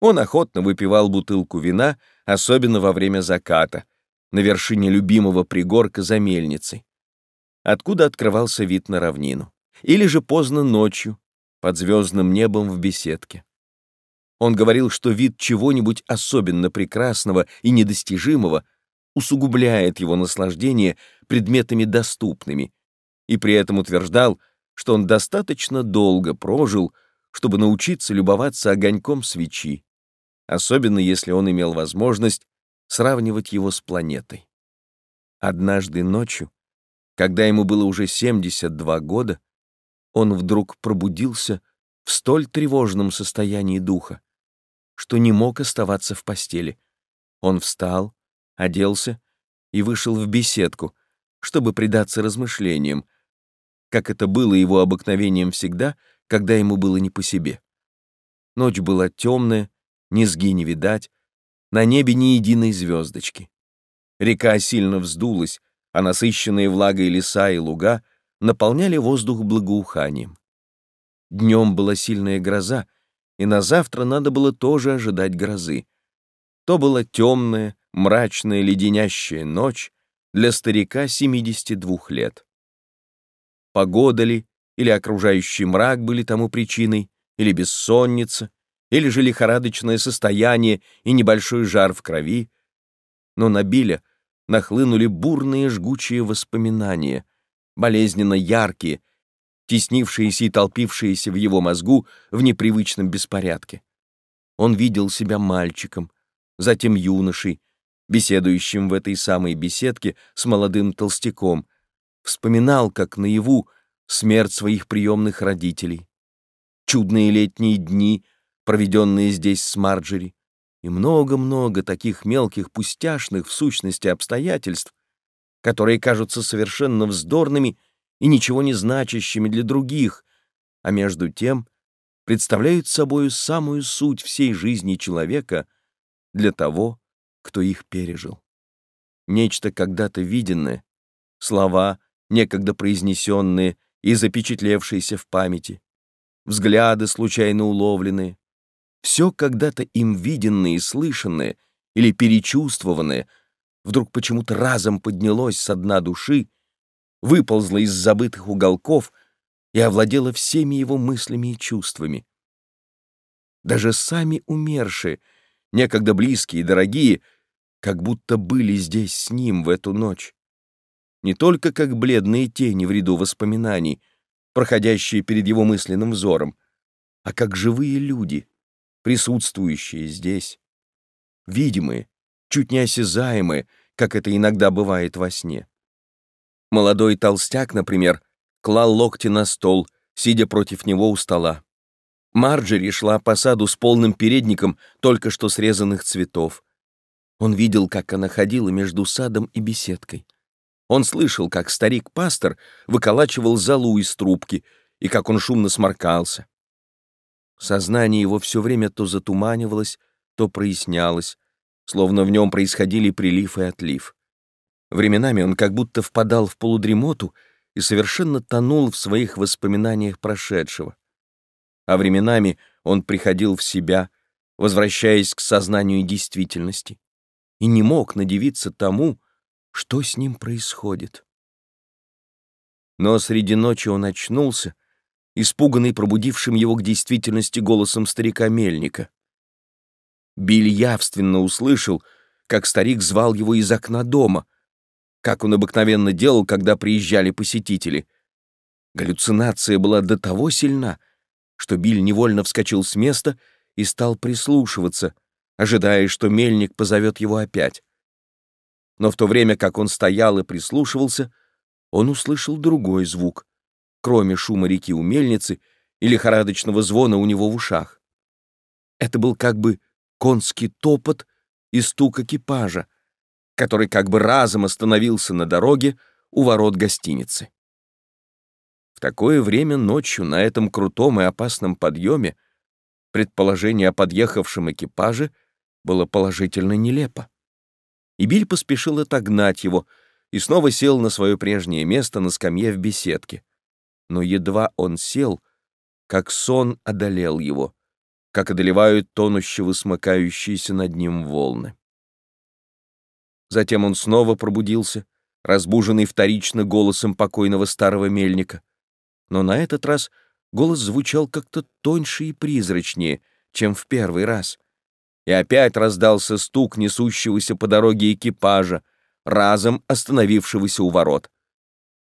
Он охотно выпивал бутылку вина, особенно во время заката, на вершине любимого пригорка за мельницей, откуда открывался вид на равнину, или же поздно ночью, под звездным небом в беседке. Он говорил, что вид чего-нибудь особенно прекрасного и недостижимого усугубляет его наслаждение предметами доступными, и при этом утверждал, что он достаточно долго прожил, чтобы научиться любоваться огоньком свечи, особенно если он имел возможность сравнивать его с планетой. Однажды ночью, когда ему было уже 72 года, он вдруг пробудился в столь тревожном состоянии духа, что не мог оставаться в постели. Он встал, оделся и вышел в беседку, чтобы предаться размышлениям, как это было его обыкновением всегда, когда ему было не по себе. Ночь была темная, низги не видать, на небе ни единой звездочки. Река сильно вздулась, а насыщенные влагой леса и луга наполняли воздух благоуханием. Днем была сильная гроза, и на завтра надо было тоже ожидать грозы. То была темная, мрачная, леденящая ночь для старика 72 лет. Погода ли или окружающий мрак были тому причиной, или бессонница, или же лихорадочное состояние и небольшой жар в крови, но на Биля нахлынули бурные жгучие воспоминания, болезненно яркие, теснившиеся и толпившиеся в его мозгу в непривычном беспорядке. Он видел себя мальчиком, затем юношей, беседующим в этой самой беседке с молодым толстяком, вспоминал, как наяву, смерть своих приемных родителей, чудные летние дни, проведенные здесь с Марджери, и много-много таких мелких пустяшных в сущности обстоятельств, которые кажутся совершенно вздорными и ничего не значащими для других, а между тем представляют собою самую суть всей жизни человека для того, кто их пережил. Нечто когда-то виденное, слова, некогда произнесенные и запечатлевшиеся в памяти, взгляды, случайно уловленные, все когда-то им виденное и слышанное или перечувствованное вдруг почему-то разом поднялось со дна души, выползло из забытых уголков и овладело всеми его мыслями и чувствами. Даже сами умершие, некогда близкие и дорогие, как будто были здесь с ним в эту ночь. Не только как бледные тени в ряду воспоминаний, проходящие перед его мысленным взором, а как живые люди — присутствующие здесь, видимые, чуть не осязаемые, как это иногда бывает во сне. Молодой толстяк, например, клал локти на стол, сидя против него у стола. Марджери шла по саду с полным передником только что срезанных цветов. Он видел, как она ходила между садом и беседкой. Он слышал, как старик-пастор выколачивал залу из трубки и как он шумно сморкался. Сознание его все время то затуманивалось, то прояснялось, словно в нем происходили прилив и отлив. Временами он как будто впадал в полудремоту и совершенно тонул в своих воспоминаниях прошедшего. А временами он приходил в себя, возвращаясь к сознанию действительности, и не мог надевиться тому, что с ним происходит. Но среди ночи он очнулся испуганный пробудившим его к действительности голосом старика Мельника. Биль явственно услышал, как старик звал его из окна дома, как он обыкновенно делал, когда приезжали посетители. Галлюцинация была до того сильна, что Биль невольно вскочил с места и стал прислушиваться, ожидая, что мельник позовет его опять. Но в то время, как он стоял и прислушивался, он услышал другой звук, кроме шума реки у мельницы и лихорадочного звона у него в ушах. Это был как бы конский топот и стук экипажа, который как бы разом остановился на дороге у ворот гостиницы. В такое время ночью на этом крутом и опасном подъеме предположение о подъехавшем экипаже было положительно нелепо. И Биль поспешил отогнать его и снова сел на свое прежнее место на скамье в беседке но едва он сел, как сон одолел его, как одолевают тонущего смыкающиеся над ним волны. Затем он снова пробудился, разбуженный вторично голосом покойного старого мельника. Но на этот раз голос звучал как-то тоньше и призрачнее, чем в первый раз. И опять раздался стук несущегося по дороге экипажа, разом остановившегося у ворот.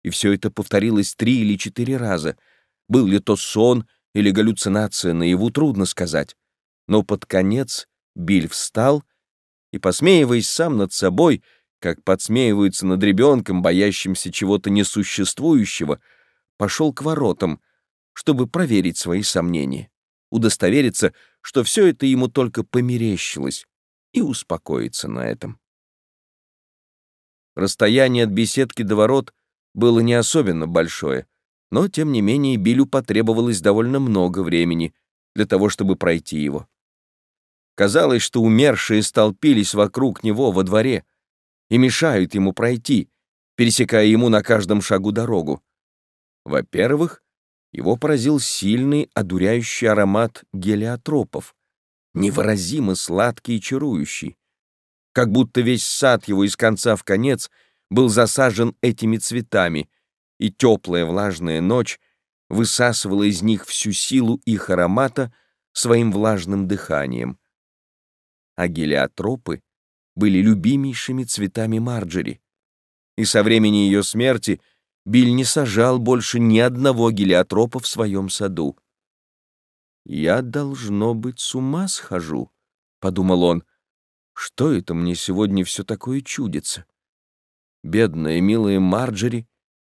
И все это повторилось три или четыре раза. Был ли то сон или галлюцинация, наяву трудно сказать. Но под конец Биль встал и, посмеиваясь сам над собой, как подсмеиваются над ребенком, боящимся чего-то несуществующего, пошел к воротам, чтобы проверить свои сомнения, удостовериться, что все это ему только померещилось, и успокоиться на этом. Расстояние от беседки до ворот было не особенно большое, но, тем не менее, Билю потребовалось довольно много времени для того, чтобы пройти его. Казалось, что умершие столпились вокруг него во дворе и мешают ему пройти, пересекая ему на каждом шагу дорогу. Во-первых, его поразил сильный, одуряющий аромат гелиотропов, невыразимо сладкий и чарующий, как будто весь сад его из конца в конец был засажен этими цветами, и теплая влажная ночь высасывала из них всю силу их аромата своим влажным дыханием а гелиотропы были любимейшими цветами Марджери. И со времени ее смерти Биль не сажал больше ни одного гелиотропа в своем саду. «Я, должно быть, с ума схожу», — подумал он. «Что это мне сегодня все такое чудится?» Бедная, милая Марджери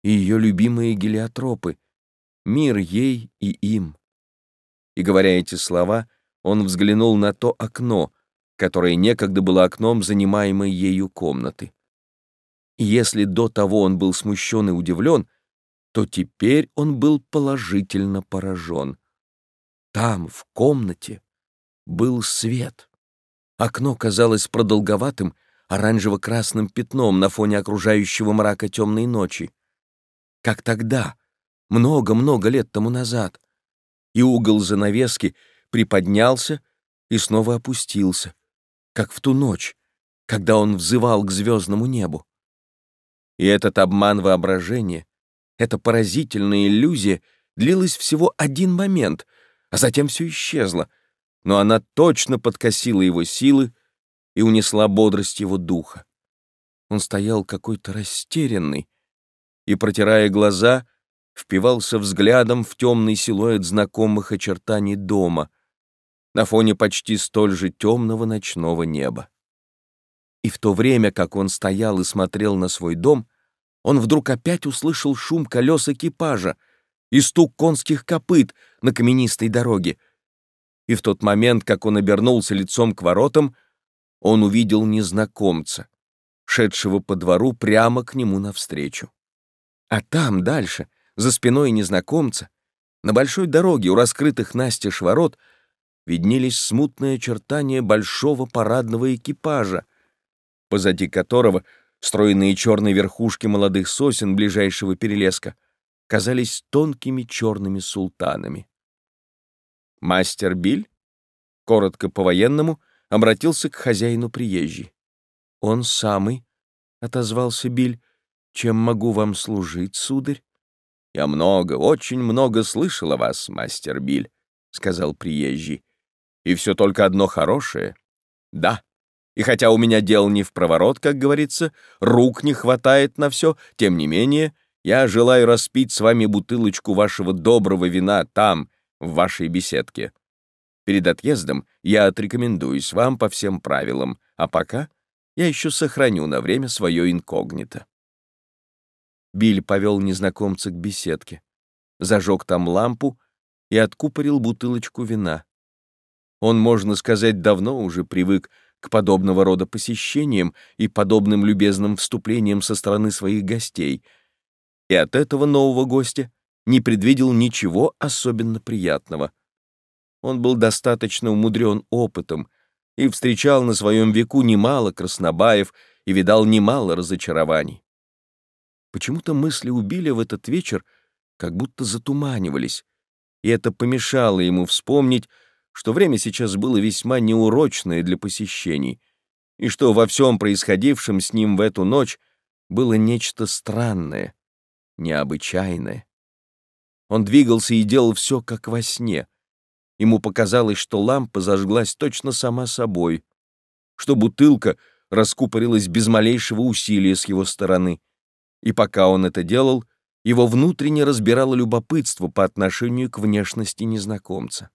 и ее любимые гелиотропы. Мир ей и им. И, говоря эти слова, он взглянул на то окно, которое некогда было окном занимаемой ею комнаты. Если до того он был смущен и удивлен, то теперь он был положительно поражен. Там, в комнате, был свет. Окно казалось продолговатым, оранжево-красным пятном на фоне окружающего мрака темной ночи. Как тогда, много-много лет тому назад. И угол занавески приподнялся и снова опустился, как в ту ночь, когда он взывал к звездному небу. И этот обман воображения, эта поразительная иллюзия длилась всего один момент, а затем все исчезло, но она точно подкосила его силы и унесла бодрость его духа. Он стоял какой-то растерянный и, протирая глаза, впивался взглядом в темный силуэт знакомых очертаний дома — на фоне почти столь же темного ночного неба. И в то время, как он стоял и смотрел на свой дом, он вдруг опять услышал шум колес экипажа и стук конских копыт на каменистой дороге. И в тот момент, как он обернулся лицом к воротам, он увидел незнакомца, шедшего по двору прямо к нему навстречу. А там, дальше, за спиной незнакомца, на большой дороге у раскрытых настежь ворот — виднелись смутные очертания большого парадного экипажа, позади которого стройные черные верхушки молодых сосен ближайшего перелеска казались тонкими черными султанами. Мастер Биль, коротко по-военному, обратился к хозяину приезжий. «Он самый», — отозвался Биль, — «чем могу вам служить, сударь?» «Я много, очень много слышал о вас, мастер Биль», — сказал приезжий. И все только одно хорошее? Да. И хотя у меня дел не в проворот, как говорится, рук не хватает на все, тем не менее, я желаю распить с вами бутылочку вашего доброго вина там, в вашей беседке. Перед отъездом я отрекомендуюсь вам по всем правилам, а пока я еще сохраню на время свое инкогнито. Биль повел незнакомца к беседке, зажег там лампу и откупорил бутылочку вина. Он, можно сказать, давно уже привык к подобного рода посещениям и подобным любезным вступлениям со стороны своих гостей, и от этого нового гостя не предвидел ничего особенно приятного. Он был достаточно умудрен опытом и встречал на своем веку немало краснобаев и видал немало разочарований. Почему-то мысли убили в этот вечер как будто затуманивались, и это помешало ему вспомнить, что время сейчас было весьма неурочное для посещений, и что во всем происходившем с ним в эту ночь было нечто странное, необычайное. Он двигался и делал все, как во сне. Ему показалось, что лампа зажглась точно сама собой, что бутылка раскупорилась без малейшего усилия с его стороны. И пока он это делал, его внутренне разбирало любопытство по отношению к внешности незнакомца.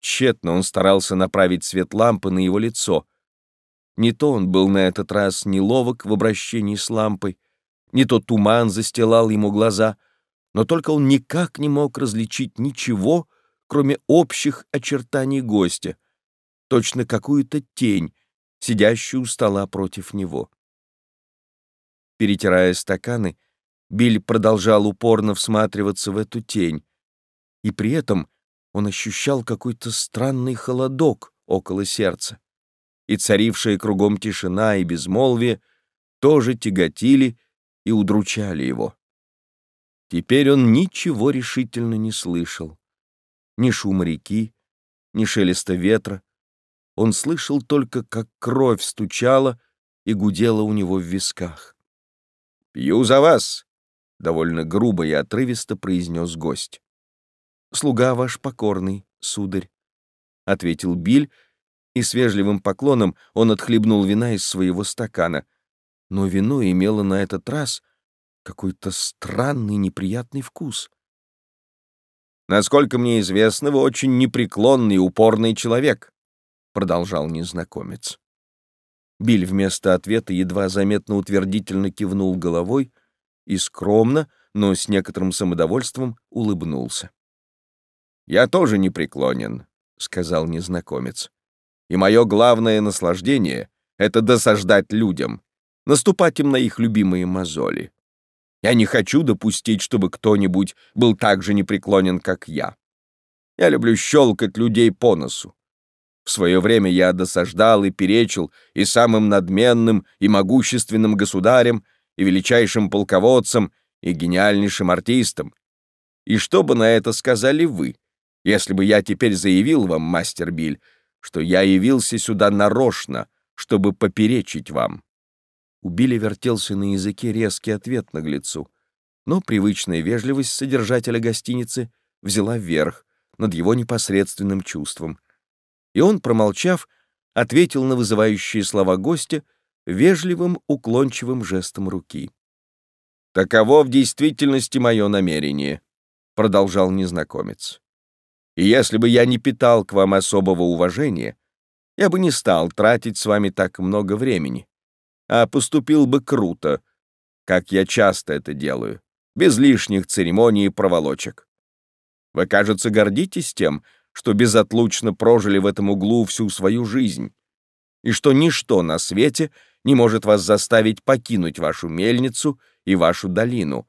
Тщетно он старался направить свет лампы на его лицо. Не то он был на этот раз неловок в обращении с лампой, не то туман застилал ему глаза, но только он никак не мог различить ничего, кроме общих очертаний гостя, точно какую-то тень, сидящую у стола против него. Перетирая стаканы, Биль продолжал упорно всматриваться в эту тень, и при этом он ощущал какой-то странный холодок около сердца, и царившая кругом тишина и безмолвие тоже тяготили и удручали его. Теперь он ничего решительно не слышал. Ни шума реки, ни шелеста ветра. Он слышал только, как кровь стучала и гудела у него в висках. «Пью за вас!» — довольно грубо и отрывисто произнес гость. «Слуга ваш покорный, сударь», — ответил Биль, и с вежливым поклоном он отхлебнул вина из своего стакана. Но вино имело на этот раз какой-то странный неприятный вкус. «Насколько мне известно, вы очень непреклонный и упорный человек», — продолжал незнакомец. Биль вместо ответа едва заметно утвердительно кивнул головой и скромно, но с некоторым самодовольством улыбнулся. «Я тоже непреклонен», — сказал незнакомец. «И мое главное наслаждение — это досаждать людям, наступать им на их любимые мозоли. Я не хочу допустить, чтобы кто-нибудь был так же непреклонен, как я. Я люблю щелкать людей по носу. В свое время я досаждал и перечил и самым надменным и могущественным государем, и величайшим полководцем, и гениальнейшим артистом. И что бы на это сказали вы, если бы я теперь заявил вам, мастер Биль, что я явился сюда нарочно, чтобы поперечить вам? У Билли вертелся на языке резкий ответ наглецу, но привычная вежливость содержателя гостиницы взяла вверх над его непосредственным чувством. И он, промолчав, ответил на вызывающие слова гостя вежливым уклончивым жестом руки. «Таково в действительности мое намерение», — продолжал незнакомец. «И если бы я не питал к вам особого уважения, я бы не стал тратить с вами так много времени а поступил бы круто, как я часто это делаю, без лишних церемоний и проволочек. Вы, кажется, гордитесь тем, что безотлучно прожили в этом углу всю свою жизнь, и что ничто на свете не может вас заставить покинуть вашу мельницу и вашу долину,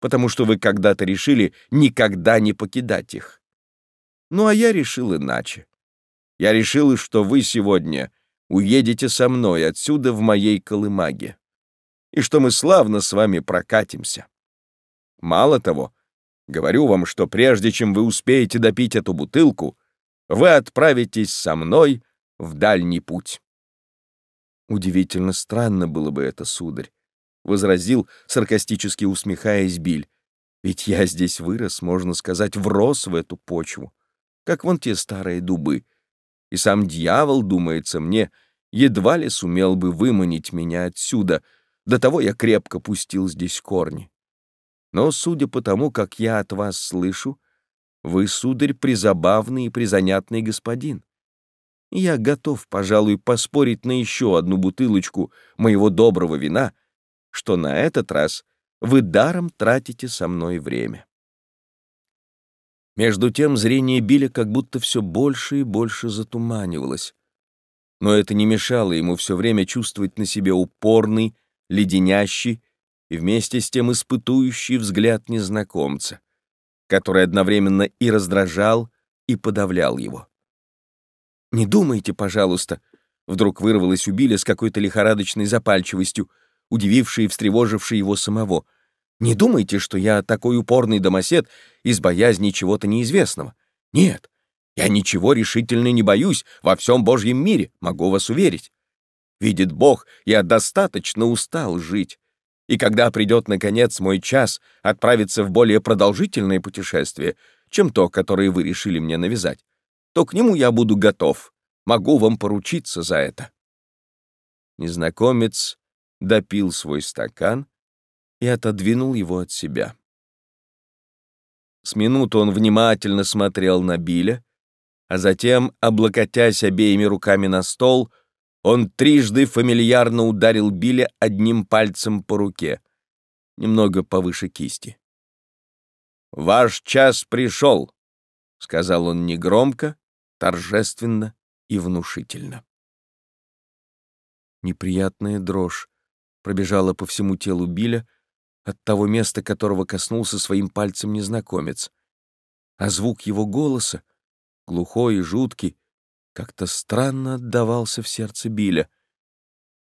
потому что вы когда-то решили никогда не покидать их. Ну а я решил иначе. Я решил, что вы сегодня — уедете со мной отсюда в моей колымаге, и что мы славно с вами прокатимся. Мало того, говорю вам, что прежде чем вы успеете допить эту бутылку, вы отправитесь со мной в дальний путь. Удивительно странно было бы это, сударь, — возразил, саркастически усмехаясь Биль. Ведь я здесь вырос, можно сказать, врос в эту почву, как вон те старые дубы, и сам дьявол, думается мне, едва ли сумел бы выманить меня отсюда, до того я крепко пустил здесь корни. Но, судя по тому, как я от вас слышу, вы, сударь, призабавный и призанятный господин. я готов, пожалуй, поспорить на еще одну бутылочку моего доброго вина, что на этот раз вы даром тратите со мной время. Между тем зрение Билля как будто все больше и больше затуманивалось. Но это не мешало ему все время чувствовать на себе упорный, леденящий и вместе с тем испытующий взгляд незнакомца, который одновременно и раздражал, и подавлял его. «Не думайте, пожалуйста», — вдруг вырвалось у Билля с какой-то лихорадочной запальчивостью, удивившей и встревожившей его самого — не думайте, что я такой упорный домосед из боязни чего-то неизвестного. Нет, я ничего решительно не боюсь во всем Божьем мире, могу вас уверить. Видит Бог, я достаточно устал жить. И когда придет, наконец, мой час отправиться в более продолжительное путешествие, чем то, которое вы решили мне навязать, то к нему я буду готов. Могу вам поручиться за это. Незнакомец допил свой стакан, и отодвинул его от себя. С минуту он внимательно смотрел на Биля, а затем, облокотясь обеими руками на стол, он трижды фамильярно ударил Биля одним пальцем по руке, немного повыше кисти. «Ваш час пришел», — сказал он негромко, торжественно и внушительно. Неприятная дрожь пробежала по всему телу Биля от того места, которого коснулся своим пальцем незнакомец. А звук его голоса, глухой и жуткий, как-то странно отдавался в сердце Биля.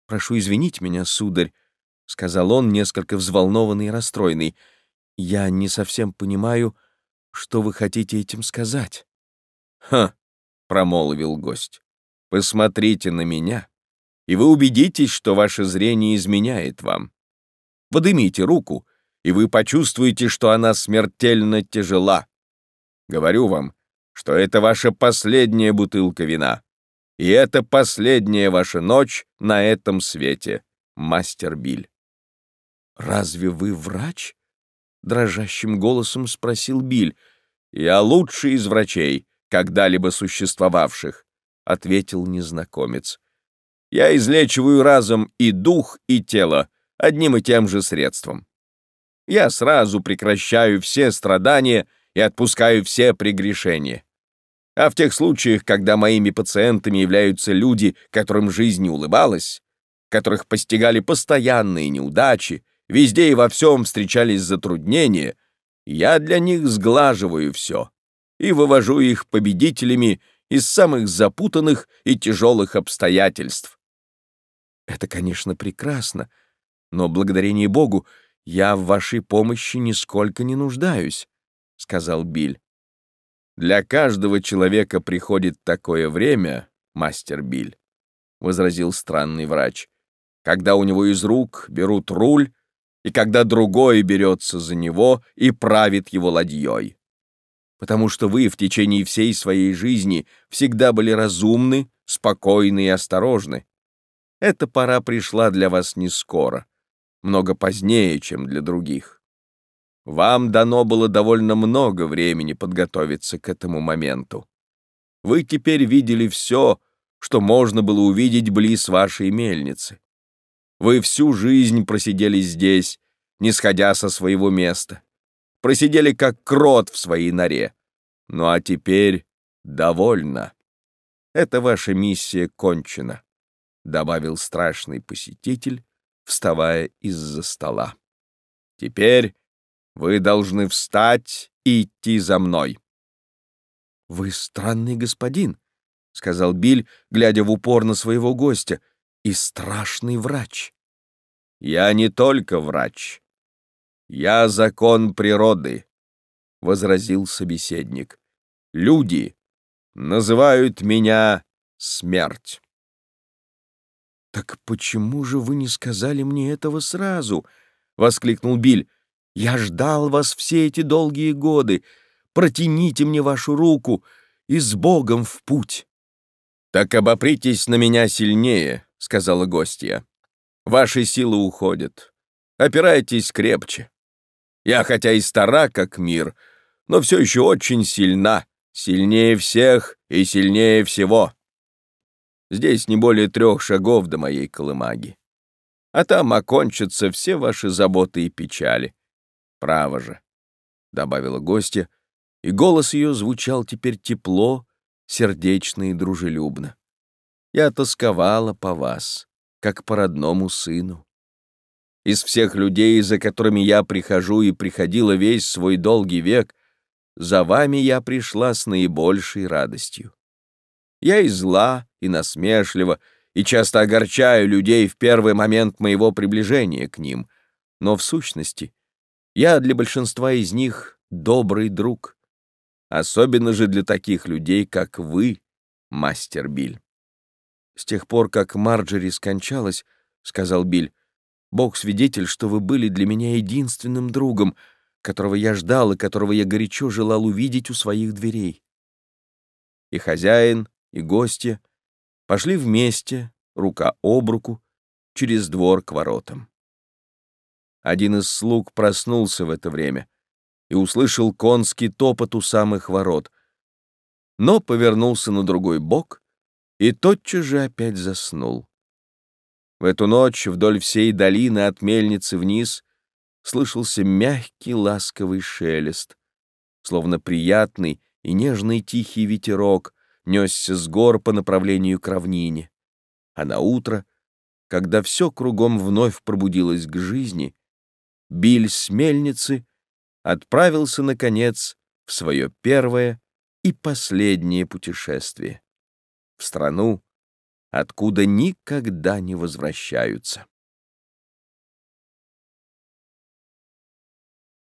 «Прошу извинить меня, сударь», — сказал он, несколько взволнованный и расстроенный. «Я не совсем понимаю, что вы хотите этим сказать». «Ха!» — промолвил гость. «Посмотрите на меня, и вы убедитесь, что ваше зрение изменяет вам. Подымите руку, и вы почувствуете, что она смертельно тяжела. Говорю вам, что это ваша последняя бутылка вина. И это последняя ваша ночь на этом свете, мастер Биль. «Разве вы врач?» — дрожащим голосом спросил Биль. «Я лучший из врачей, когда-либо существовавших», — ответил незнакомец. «Я излечиваю разом и дух, и тело одним и тем же средством. Я сразу прекращаю все страдания и отпускаю все прегрешения. А в тех случаях, когда моими пациентами являются люди, которым жизнь не улыбалась, которых постигали постоянные неудачи, везде и во всем встречались затруднения, я для них сглаживаю все и вывожу их победителями из самых запутанных и тяжелых обстоятельств. Это, конечно, прекрасно, но, благодарение Богу, я в вашей помощи нисколько не нуждаюсь, — сказал Биль. «Для каждого человека приходит такое время, мастер Биль», — возразил странный врач, «когда у него из рук берут руль, и когда другой берется за него и правит его ладьей. Потому что вы в течение всей своей жизни всегда были разумны, спокойны и осторожны. Эта пора пришла для вас не скоро, много позднее, чем для других. Вам дано было довольно много времени подготовиться к этому моменту. Вы теперь видели все, что можно было увидеть близ вашей мельницы. Вы всю жизнь просидели здесь, не сходя со своего места. Просидели как крот в своей норе. Ну а теперь довольно. Эта ваша миссия кончена, — добавил страшный посетитель, вставая из-за стола. Теперь вы должны встать и идти за мной. — Вы странный господин, — сказал Биль, глядя в упор на своего гостя, — и страшный врач. — Я не только врач. Я закон природы, — возразил собеседник. — Люди называют меня смерть. «Так почему же вы не сказали мне этого сразу?» — воскликнул Биль. Я ждал вас все эти долгие годы. Протяните мне вашу руку и с Богом в путь. Так обопритесь на меня сильнее, сказала гостья. Ваши силы уходят. Опирайтесь крепче. Я хотя и стара, как мир, но все еще очень сильна, сильнее всех и сильнее всего. Здесь не более трех шагов до моей колымаги. А там окончатся все ваши заботы и печали. Право же, — добавила гостья, и голос ее звучал теперь тепло, сердечно и дружелюбно. Я тосковала по вас, как по родному сыну. Из всех людей, за которыми я прихожу и приходила весь свой долгий век, за вами я пришла с наибольшей радостью. Я и зла, и насмешлива, и часто огорчаю людей в первый момент моего приближения к ним, но в сущности я для большинства из них добрый друг. Особенно же для таких людей, как вы, мастер Биль. С тех пор, как Марджери скончалась, — сказал Биль, — Бог свидетель, что вы были для меня единственным другом, которого я ждал и которого я горячо желал увидеть у своих дверей. И хозяин, и гостья пошли вместе, рука об руку, через двор к воротам. Один из слуг проснулся в это время и услышал конский топот у самых ворот, но повернулся на другой бок и тотчас же опять заснул. В эту ночь вдоль всей долины от мельницы вниз слышался мягкий ласковый шелест, словно приятный и нежный тихий ветерок, несся с гор по направлению к равнине. А на утро, когда все кругом вновь пробудилось к жизни, Биль с мельницы отправился, наконец, в свое первое и последнее путешествие в страну, откуда никогда не возвращаются.